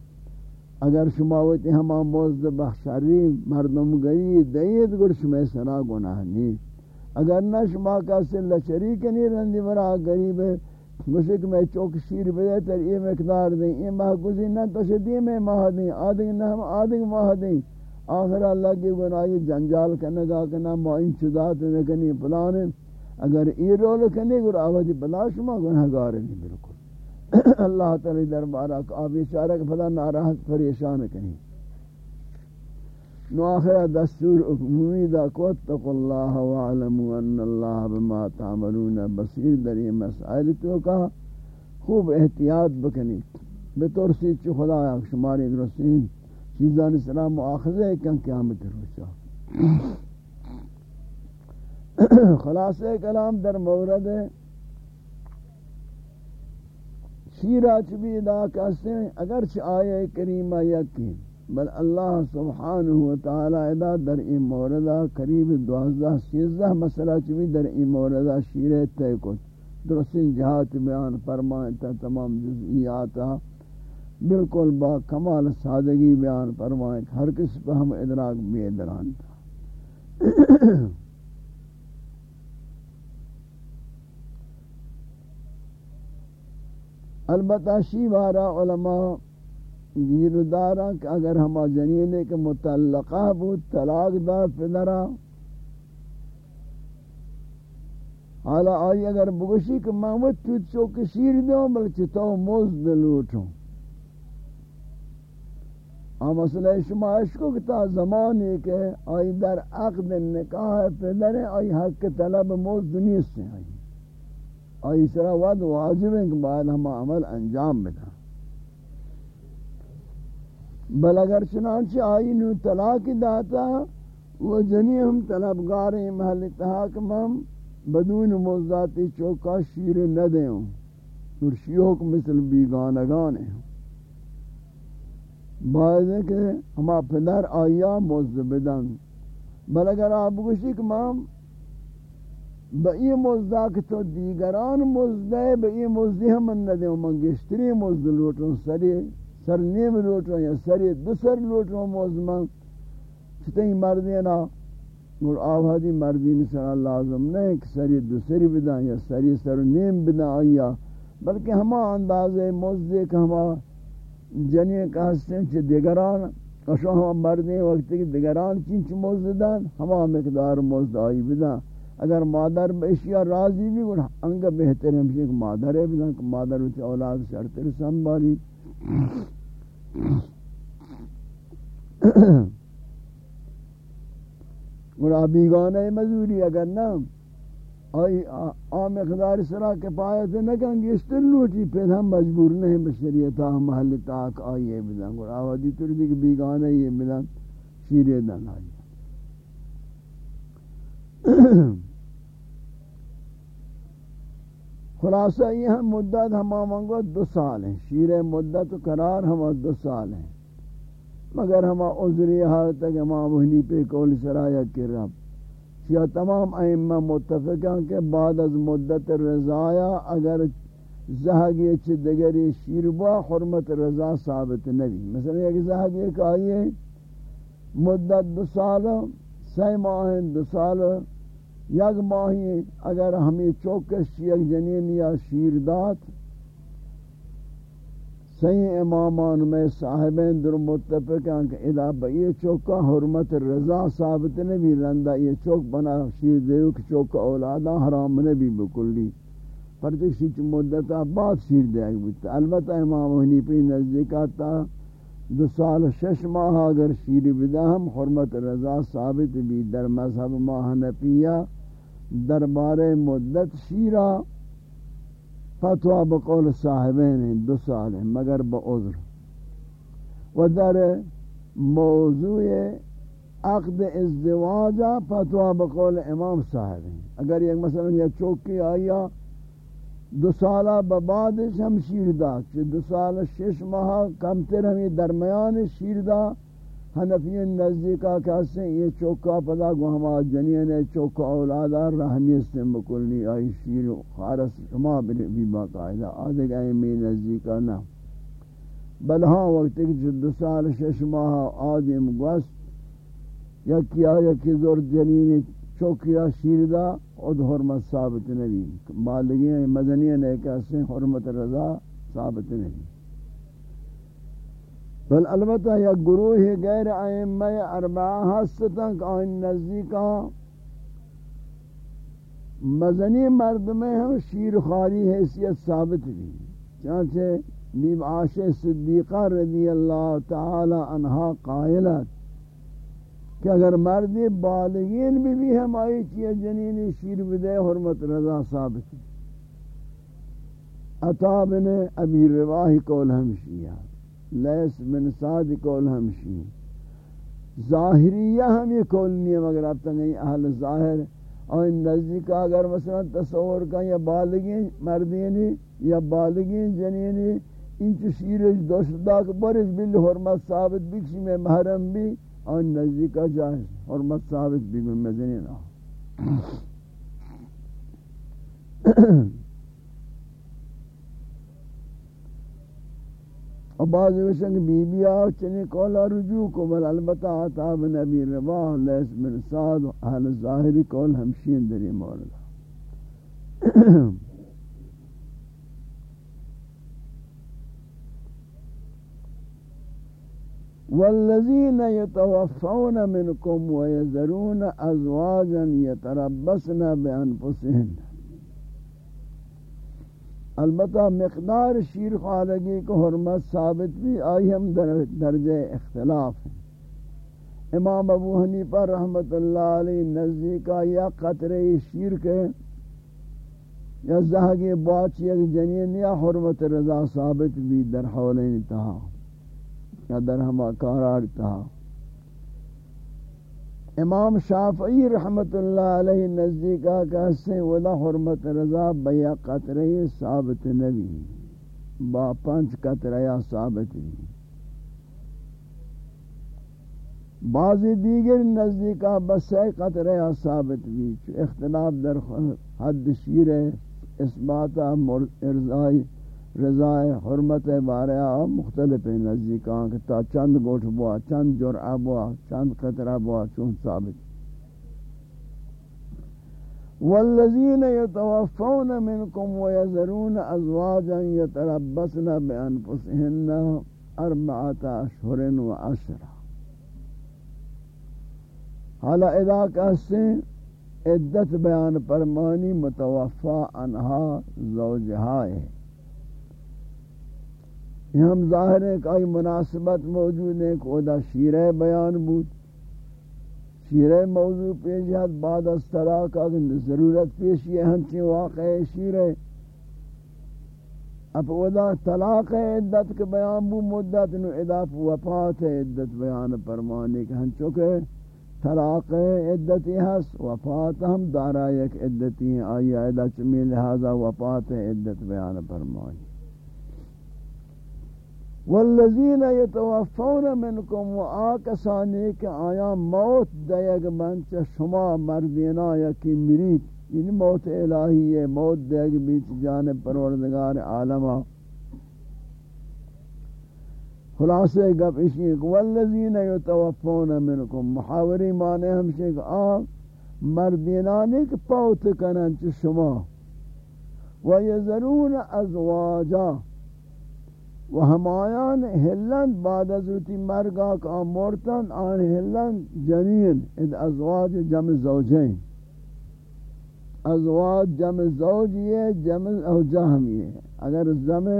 اگر شما ویتی ہما موزد بخشاری مردم گئی دیت گر شما سنا گناہ نہیں اگر نہ شما کا سل شریک نہیں رندی مرا غریب ہے مشک میں چوک شیر بے تر یہ مقدار دیں یہ ماہ گزی نہ تشدی میں ماہ دیں آدھیں نہ ہم آدھیں ماہ دیں آخر اللہ کی گناہی جنجال کرنے گا کہ نہ معین چدات نکنی پلان۔ اگر یہ رول کرنے گر آوازی بلا شما گناہگار نہیں، بالکل۔ اللہ تعالی دربارہ کو آپ اشارہ کہ ناراحت پریشان کنی۔ نو آخر دستور عمومی دا کو اللہ وعلموا ان اللہ بما تعملون بصیر در یہ مسائل تو کا خوب احتیاط بکنی بطور سی چو خدا شماری گرسین چیزان اسلام مؤاخذہ کن قیامت روچا خلاصہ کلام در مورد ہے شیرہ چبی ادا کہتے ہیں، اگرچہ آیہ کریمہ یقین بل اللہ سبحانہ وتعالی ادا در این موردہ قریب دوازدہ، سیزدہ مسئلہ چوی در این موردہ شیرے تے کو درستین جہات بیان فرمائیں تا تمام جزئیاتا بالکل با کمال سادگی بیان فرمائیں ہر کس پہ ہم ادراک بھی دران تھا۔ البتہ شیبارہ علماء گیر دارا کہ اگر ہما جنینے کے متعلقہ بود، طلاق دا پدرا۔ حالا آئی اگر بگوشی کہ محمد تو چوک شیر دوں بلکہ تو موزد لوٹوں ہم مسئلہ شما عشقو کہ تا زمانی کہ آئی در عقد نکاح پدر، آئی حق طلب موزد نیست ہیں آئی۔ آئی سرا وعد واجب ہے کہ بعد ہم عمل انجام بدھا بل اگر چنانچہ آئین طلاق داتا، وہ جنی ہم طلبگار ہیں، محل تحاکم ہم بدون موزاتی چوکا شیر نہ دیں اور شیوک مثل بیگانگان ہیں۔ باید ہے کہ ہما پدر آیا موزد بدن۔ بل اگر آپ گوشی کہ مام با ای کہ تو دیگران موزدہ با ای موزدی ہم نہ دیں من گشتری موزد لوٹوں سری سر نیم لوٹو یا سر دو سر لوٹو موزمان چھتیں مردی نا اور آوازی مردی نسر لازم نہیں کہ سری دو سری بدن یا سری سر نیم بدن آیا بلکہ ہما اندازے موزدے کہ ہما جنی کا حسن چھ دیگران کشو ہما مردی وقتی کہ دیگران چنچ موزدان ہما مقدار موزد آئی بدن۔ اگر مادر بشیا راضی بھی انگا بہتر ہمشہ کہ مادر ہے بدن، کہ مادر اولاد شرطر سنبالی اور بیگانہ مزوری اگر نہ آئی آم اقدار سرا کے پایت نہ کہیں گے اس لوٹی پھر ہم مجبور نہیں بشریتا ہم محل تاک آئیے بلن اور آوازی تردی کہ بیگانہ یہ بلن شیرے دن آئیے۔ خلاصہ یہ ہم مدت ہم آمانگو دو سال ہیں۔ شیر مدت و قرار ہم دو سال ہیں۔ مگر ہم عذری حالت تک ہم وہنی پہ کول سرایا کے رب۔ یا تمام ائمہ متفق ہیں کہ بعد از مدت رضایا اگر زہگی چھ دگری شیر با حرمت رضا ثابت نبی۔ مثلا ایک زہگی ایک آئیے مدت دو سال سی ماہ دو سال یک ماہی اگر ہمیں چوکش یک جنین یا شیر دات صحیح امامان میں صاحبین در متفق ہیں کہ ادا بئی چوکا حرمت رضا ثابت نبی، لندہ یہ چوک بنا شیر دیو کہ چوکا اولادا حرام نبی بکلی۔ پرچک شیچ مدتا بعد شیر دے گی البتہ امام حنیفی نزدیکاتا دو سال شش ماہ اگر شیر بدا ہم حرمت رضا ثابت بھی در مذہب ماہ نپیہ دربار مدت شیرا فتوا بقول صاحبین ہیں دو سال ہیں، مگر بعذر و در موضوع عقد ازدواجہ فتوا بقول امام صاحب ہیں اگر یک مثلا یہ چوکی آیا، دو سالہ بباد ہم شیر دا چھ دو سال شش ماہ کم تر ہمیں درمیان شیر دا حنفی نزدیکا کہتے ہیں یہ چوکا پدا گو ہما جنین چوکا اولادا رہنی سے مکلنی آئی شیر خارس شما بھی باقاعدہ آدھے گئے میں نزدیکا نا۔ بل ہاں وقت ایک دو سال شش ماہ آدم گوست یکی یکی زور جنین چوکیا شیردہ خود حرمت ثابت نہیں بالغی مدنی نے کیسے حرمت رضا ثابت نہیں بل البتہ یا گروہ غیر ائمہ اربعہ ہستن کہ ان نزدیکا مدنی مرد میں ہم شیر خاری حیثیت ثابت بھی چانچہ بیم عاشق صدیقہ رضی اللہ تعالی عنہ قائلت کہ اگر مرد بالغین بھی بھی ہم آئی چیئے جنینی شیر بدے حرمت رضا ثابت عطا بن ابی رواحی کول ہمشیہ لیس بن سعد کول ہمشی. ظاہریہ ہم یہ کول نہیں ہے، مگر اب تک اہل ظاہر. اور ان نزدیک اگر مثلا تصور کا یا بالغین مردینی یا بالغین جنینی انچ شیرش دوشدہ کہ برش بل حرمت ثابت بکشی، میں محرم بھی، اور نزدیک جائز حرمت ثابت بھی مزنی نہ اور بعض وشنگ بی بی آو چنی کولا رجوع کو، بل البتہ آتا بن ابی رباہ لیس بن سعد اہل ظاہری کول ہمشین دری موردہ والذين يتوفون منكم ويذرون ازواجا يتربصن بانفسهن البتہ مقدار شیر خالگی کو حرمت ثابت بھی آئی ہم درجہ اختلاف ہیں۔ امام ابو حنیفہ رحمت اللہ علیہ نزدیکا یا قطرے شیر کے یا زہگی باچ یا جنین یا حرمت رضا ثابت بھی در حولین تہا یا در ہما قرار تھا امام شافعی رحمت اللہ علیہ نزدیکا کہتے ولا حرمت رضا بیا قطرے ثابت نبی با پنچ قطریا ثابت نہیں بعضی دیگر نزدیکا بسے قطریا ثابت بھی اختلاف در حد شیر اثباتا ارزائی رضائے، حرمت بارے مختلف نزدیکان کہ تا چند گوٹ بوا، چند جرعہ بوا، چند قطرہ بوا، چون ثابت۔ والذین یتوفون منکم ویذرون ازواجا یتربصن بانفسهن اربعت اشہر و عشرہ حالا اذا کہتے عدت بیان پرمانی متوفا انہا زوجہا ہے۔ یہ ہم ظاہر ہے کہ آئی مناسبت موجود ہے کہ ادا شیرہ بیان بود۔ شیرہ موضوع پیش ہے بعد از طلاق اگر ضرورت پیش یہ ہنچیں واقع شیرہ۔ اب ادا طلاق عدت کے بیان بو مدت نو اداف وفات عدت بیان پرمانے کہ ہنچوں کے طلاق عدتی ہس وفات ہم دارا یک عدتی ہیں۔ آئی عدت چمی لہذا وفات عدت بیان پرمانے والذین یتوفون منکم و آکسانی کہ آیا موت دیگ منچ شما مردینا یکی مرید؟ یعنی موت الہی ہے موت دیگ بیچ جانب پروردگار عالمہ خلاصے گپ اسی والذین یتوفون منکم، محاوری معنی ہمشہ کہ آ مردینانی کہ پوت کنن چ شما. و یذرون ازواجا. و ہمایان ہلند بعد از اوتی مرگا کا مورتن آن ہلند جنین اد ازواج جمع زوجین. ازواج جمع زوج یہ جمع اوجہ ہم یہ اگر جمع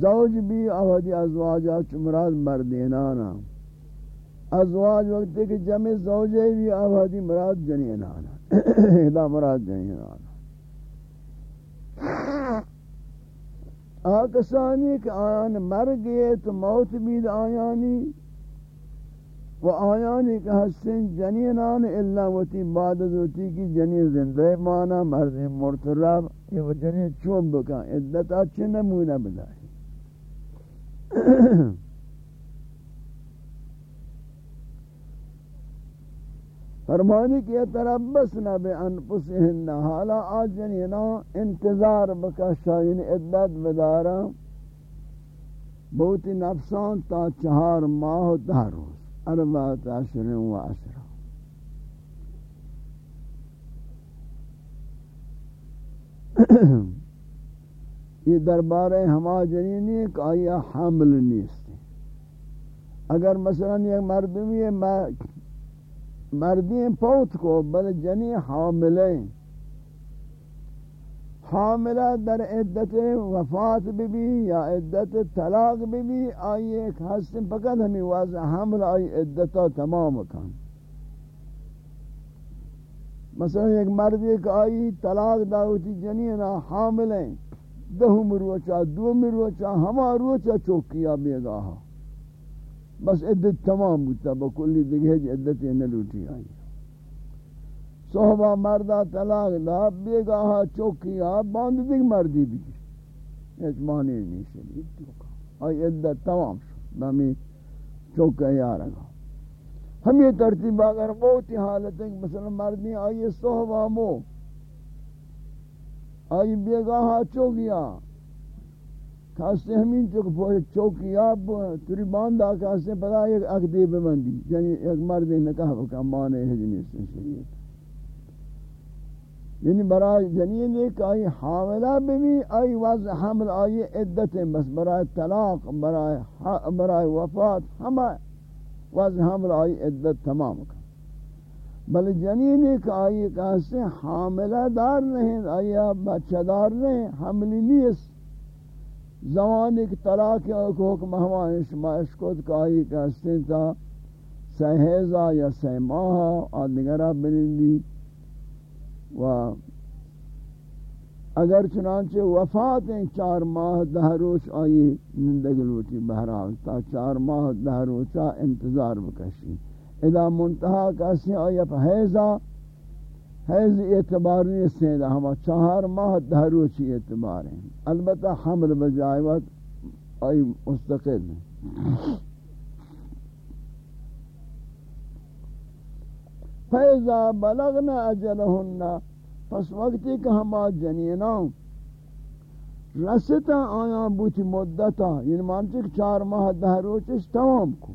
زوج بھی اوہدی ازواجہ چمراد مردینانا. ازواج وقت کہ جمع زوجے بھی اوہدی مراد جنینانا. ادا مراد جنینانا. آکسانی کہ آیان مر گئے تو موت بید آیانی و آیانی کہ ہستن جنینان اللہ وطی بعد دوتی کی جنین زندہ مانا مرد مرترب یہ جنین چوب بکا عدتا چھ نمونہ بدائی فرمانی کہ تربسنا بے انفسہن، حالا آجنینا یعنی انتظار بکا شاین عدت بدارا بہتی نفسان تا چہار ماہ دہ روز، اربعت عشر و عشر۔ یہ دربار ہما جنینی کہ آیا حامل نیست اگر مثلا یہ مردمی ہے، میں مردی پوت کو، بل جنی حاملیں حاملہ در عدت وفات بھی بھی یا عدت طلاق بھی بھی آئی ایک حسن پکت ہمیں واضح حمل، آئی عدتا تمام کن۔ مثلا ایک مرد ایک آئی طلاق داوتی جنینا حاملیں دہو مروچا دو مروچا ہما روچا چوکیا بیگاہا۔ بس عدت تمام بودتا بکلی دیگه عدت نلوٹی آئی. صحبہ مردہ طلاق دا بیگاہا چوکیا باند دیکھ مردی بھی ایچ معنی نہیں شدید آئی عدت تمام شد. بامی چوکا یارگا. ہم یہ ترتیب اگر موتی حالت ہے مثلا مردی آئی صحبہ مو. آئی بیگاہا چوکیا کاسے ہمین چوک پوچھ چوکیا تری باندہ کاسے پدا ایک اکدی بمندی یعنی ایک مردی نکاح بکا مانے ہجنی سے شریعت۔ یعنی برای یعنی جنین ایک آئی حاملہ بھی آئی وضع حمل آئی عدت، بس برای طلاق برای برای وفات، ہمہ وضع حمل آئی عدت تمام کا بل جنین یعنی ایک آئی کہاستے حاملہ دار نہیں، آئی بچہ دار نہیں حملی نیست زمان ایک طلاق کو حکم ہمائیں شما اشکت کا آئی کہاستے تا سہیزہ یا سہماہا آدھگرہ بنندی و اگر چنانچہ وفات ہیں چار ماہ دہ روش آئی نندگ لوٹی بہرحال تا چار ماہ دہ روچا انتظار بکشی. ادا منتہا کسی آئی اپ حیضا حیض اعتبار نہیں سیدہ ہما چار ماہ دہ روچی اعتبار ہیں۔ البتہ حمل بجائے وقت آئی مستقل ہیں۔ فیضا بلغنا اجلہن پس وقتی کہ ہما جنینا رستا آیا بوتی مدتا یعنی مانچہ کہ چار ماہ دہروچش تمام کو۔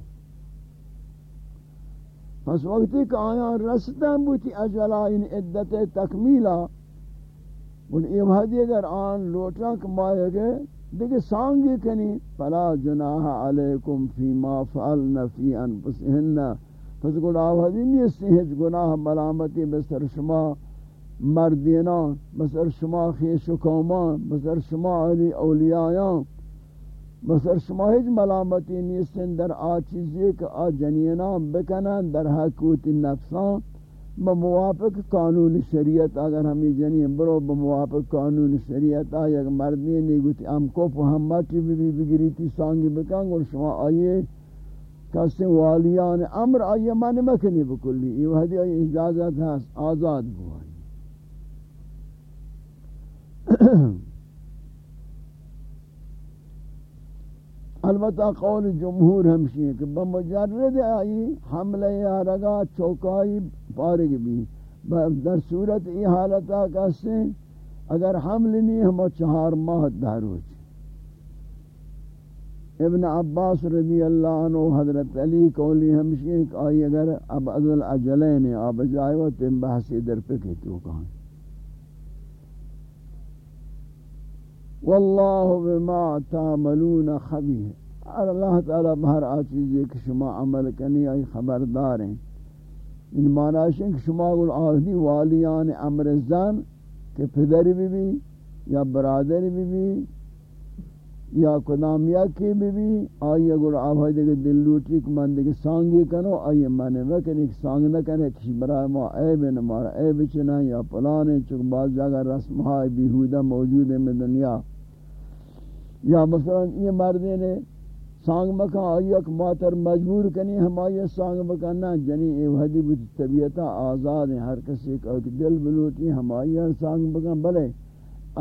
پس وقتی کہ آیا رستا بوتی اجلا یعنی عدت تکمیلا ان ایمہدی اگر آن لوٹا کمائے گئے دیکھے سانگی کنی، فلا جناح علیکم فیما فعلن فی انفسہن پس گناہ حدی نیستی ہیچ گناہ ملامتی بسر شما مردینان بسر شما خیش و کومان بسر شما علی اولیایان. بسر شما ہیچ ملامتی نیستن در آ چیزی کہ آ جنینان بکنن در حقوت نفسان بموافق قانون شریعت اگر ہمیں جنین برو بموافق قانون شریعت آیا مردین گوتی ام کو فہمت بھی بگری تی سانگی بکن اور شما آئیے کسی والیان امر آئی من مکنی بکلی یہ وحدی آئی اجازت ہے آزاد بوائی البتہ قول جمہور ہمشی ہے کہ بمجرد آئی حملہ یا رگا چوکائی پارگ بھی در صورت ای حالتا کسی اگر حمل نہیں ہم چہار ماہ دہروچ ابن عباس رضی اللہ عنہ حضرت علی کولی ہمشی ہے کہ آئی اگر اب ازل اجلین آب جائے و تم بحثی در پکی تو کہاں۔ واللہ بما تعملون خبير خبیر اللہ تعالی بہر آچیز ایک شما عمل کنی آئی خبردار ہیں۔ ان معنی ہے کہ شما گل آہدی والیان امر زن کہ پدر بھی بھی یا برادر بھی بھی یا کدام یا کی بھی بھی آئی اگر آبھائی دیکھ دل لوٹی کہ من دیکھ سانگی کنو آئی مانے وکن ایک سانگ نہ کنے کسی برای ما عیب نمارا عیب چنا یا پلانے چکہ بعض جگہ رسم ہائی بیہودہ موجود ہے میں دنیا یا مثلا یہ مردے نے سانگ مکان آئی ماتر مجبور کنی ہم آئی سانگ مکان نا، جنی اے وحدی بود طبیعتا آزاد ہیں، ہر کسی کا دل بلوٹی ہم آئی سانگ مکان بلے۔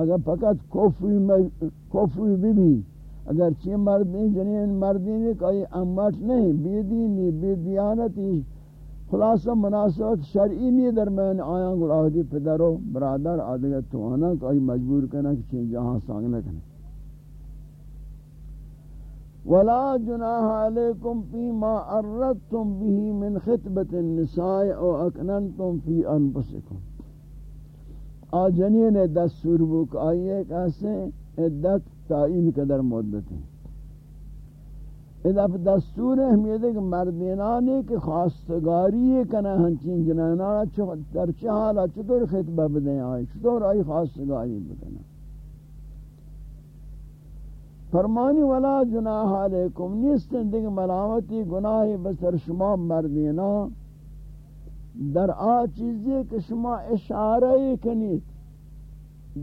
اگر فقط کوفوی بھی بھی، اگر چی مردین جنین مردین ایک آئی امت نہیں بی دینی بی دیانتی خلاصہ مناسبت شرعی نہیں درمیان آیاں گل آہدی پدرو، برادر آدھگر تو آنا کہ آئی مجبور کرنا کہ چین جہاں سانگ نہ کرنا ولا جناح عليكم فيما أردتم به من خطبة النساء أو أكننتم في أنفسكم آجنین دستور بک آئیے کیسے عدت تعین قدر مدت ہے اذا دستور اہمیت ہے کہ مردینانی کے خواستگاری کنا ہنچین جنانانا در چہالا چطور خطبہ بدیں آئی چطور آئی خواستگاری بکنا فرمانی ولا جناح علیکم نیستن دیکھ ملامتی گناہی بسر شما مردینا. در آ چیزی کہ شما اشارہ کنید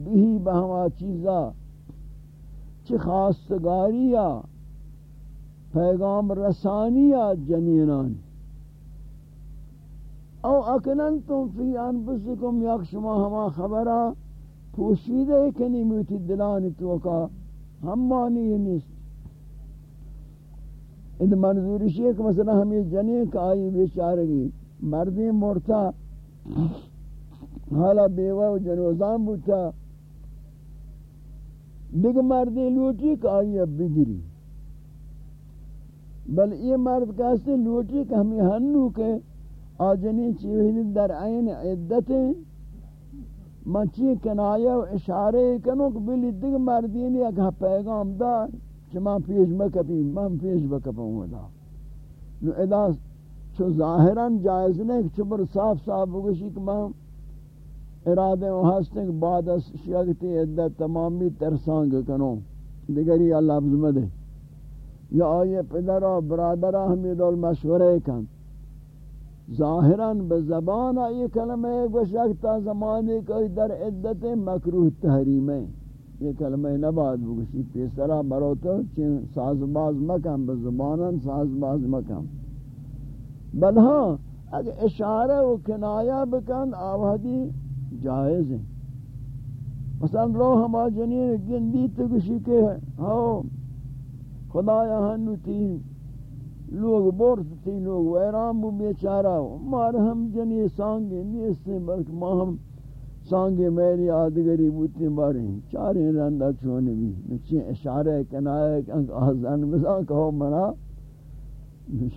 بہی بہما چیزا. چی خواستگاریا پیغام رسانیا جنینان. او اکننتم فی انفسکم، یک شما ہما خبرہ پوشیدہ کنی موتی دلانی توکا ہم مانی نیست۔ ان منظوری ہے کہ مثلا ہمیں جنین کا آئی بیچارگی، مردی مرتا، حالا بیوہ و جنوزان بوتا۔ دیکھ مردی لوٹی کا آئی اب بگری۔ بل یہ مرد کہتے لوٹی کہ ہمیں ہنو کے آجنی چیوہی در عین عدتیں۔ منچی کنایہ و اشارے کنو کہ بلی دیگ مردینی اگہ ہاں پیغام دار چھ من پیش بکپی من پیش بکپوں ادا۔ نو ادا چو ظاہراً جائز نہیں کہ چبر صاف صاف بگوشی کہ من ارادے و ہستے کہ بعد از شیعتی عدت تمامی ترسانگ کنو۔ دیگری اللہ بزمدے۔ یا آئیے پدرہ برادرہ ہمیں دول مشورے کن۔ ظاہراً بزبان یہ کلمہ گوشکتا زمانے کا در عدت مکروح تحریم ہے یہ کلمہ نباد بگوشی پیسرا مرو تو چین ساز باز مکم بزبانا ساز باز مکم۔ بل ہاں اگر اشارہ و کنایہ بکن آوہدی جائز ہیں مثلا رو ہما جنین گندی تگوشی کے ہاں خدایا ہنو تین لوگ بورت تھی، لوگ ویرام بو بیچارہ مار ہم جنی سانگے نیستے، بلکہ ما ہم سانگے میری آدگری بوتی بارے ہیں چارے رندہ چونے بھی۔ نچے اشارہ کنائے کہ آزان بزا کہو منا۔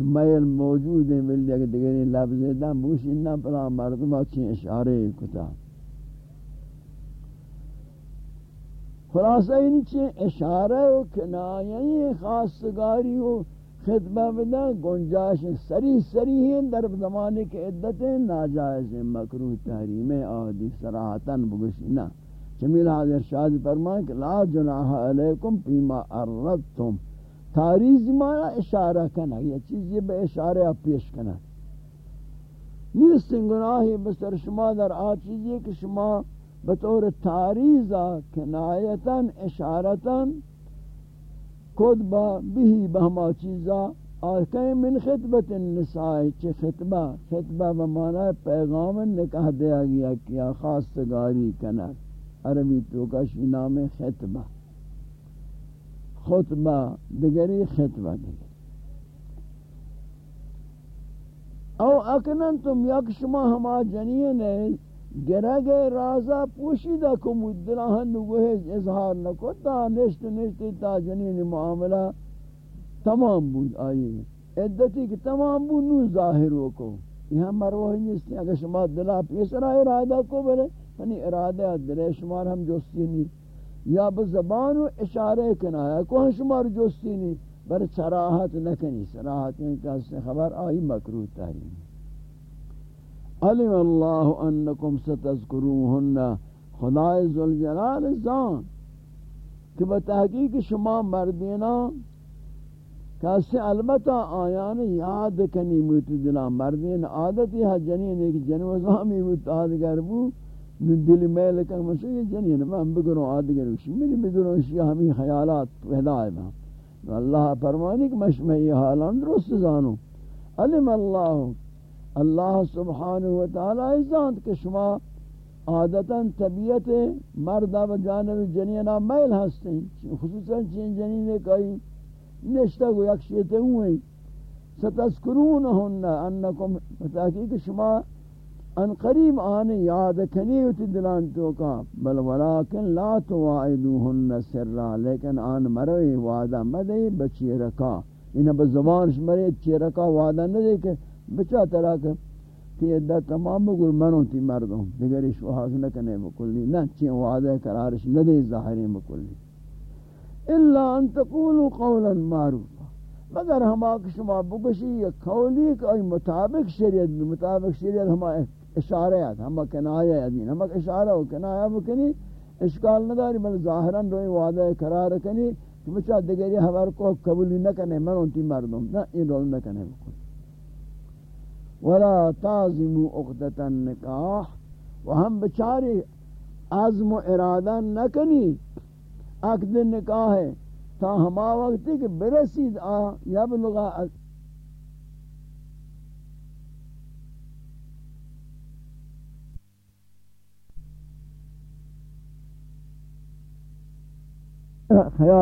میل موجود ہیں، مل جائے دگری لفظ دم بوش انہا پلا مردم اچھے اشارے کتا۔ خلاصہ ان انچے اشارہ و کنائے، خاصگاری و خطبہ بدا گنجاش سری سری ہیں، در زمانے کے عدت ناجائز مکروح تحریم آدھی سراحتاً بگشنا چمیل حاضر شاہد فرمائے کہ لا جناح علیکم پیما اردتم تاریز مانا اشارہ کنا، یہ چیز یہ بے اشارہ پیش کنا۔ نیستن گناہی بسر شما در آ چیزی کہ شما بطور تاریزا کنایتاً، اشارتاً خود با بہی بہما چیزا اور من خطبت النساء چی خطبہ خطبہ بمانا پیغام نکاح دیا گیا کیا خاصگاری کنک عربی تو کا نام خطبہ خطبہ دگری خطبہ دگری او اکنن تم یک شما ہما جنین ہے گرگ رازا پوشیدہ کو مدلہ نگوہ اظہار نکو تا نشت نشت تا جنین معاملہ تمام بود آئی عدتی کہ تمام بود نو ظاہر ہو کو یہاں مروہ نیستی، اگر شما دلہ پیسرہ ارادہ کو بلے یعنی ارادہ دلے شمار ہم جوستی نہیں یا بزبان و اشارہ کنایا کو ہم شمار جوستی نہیں بر سراحت نکنی سراحت میں یعنی کہا خبر آئی مکروح تحریم علم اللہ انکم ستذکروہن، خدای ذوالجلال زان کہ بتحقیق شما مردینا کیسے البتہ آیان یاد کنی موت دلا مردین عادتی ہے جنین ایک جنوزامی موت آدگر بو، دل میل کن مسئلہ جنین، میں بگروں آدگر وشی میری بگروں اسی ہمیں خیالات پیدا ہے اللہ فرمانی کہ مشمع یہ حالان درست زانو علم اللہ اللہ سبحانہ وتعالی ازاند کہ شما عادتا طبیعت مردہ و جانب جنینہ میل ہستے ہیں خصوصاً چین جنینے کئی، نشتہ کو یک شیطے ہوئے ستذکرونہن انکم تحقیق شما ان قریب آنے یاد کنی ہوتی دلان تو کا۔ بل ولیکن لا تواعدوہن سرا، لیکن آن مروی وعدہ مدے بچی رکا۔ انہیں بزبانش مرے چی رکا وعدہ نہ کہ بچا ترا کہ تی ادھا تمام بگل منو تی مردوں، دیگر اس وحاظ نہ کنے بکلی نہ چی وعدہ قرارش نہ دے ظاہری بکلی الا ان تقولوا قولا معروفا۔ مگر ہما کہ شما بگشی یک قولی کہ ای مطابق شریعت مطابق شریعت ہما اشارہ ہے ہما کنایہ ہے دین ہما اشارہ ہو کنایہ بکنی، اشکال نہ داری بل ظاہران روئی وعدہ قرار کنی، کہ بچا دیگری ہمار کو قبولی نہ کنے منو تی مردوں، نہ یہ رول نہ کنے بکلی ولا تعظموا عقدة النکاح، و ہم بچاری عزم و ارادہ نہ کنی عقد نکاح ہے۔ تا ہما وقت کہ برسید آ یبلغ خیال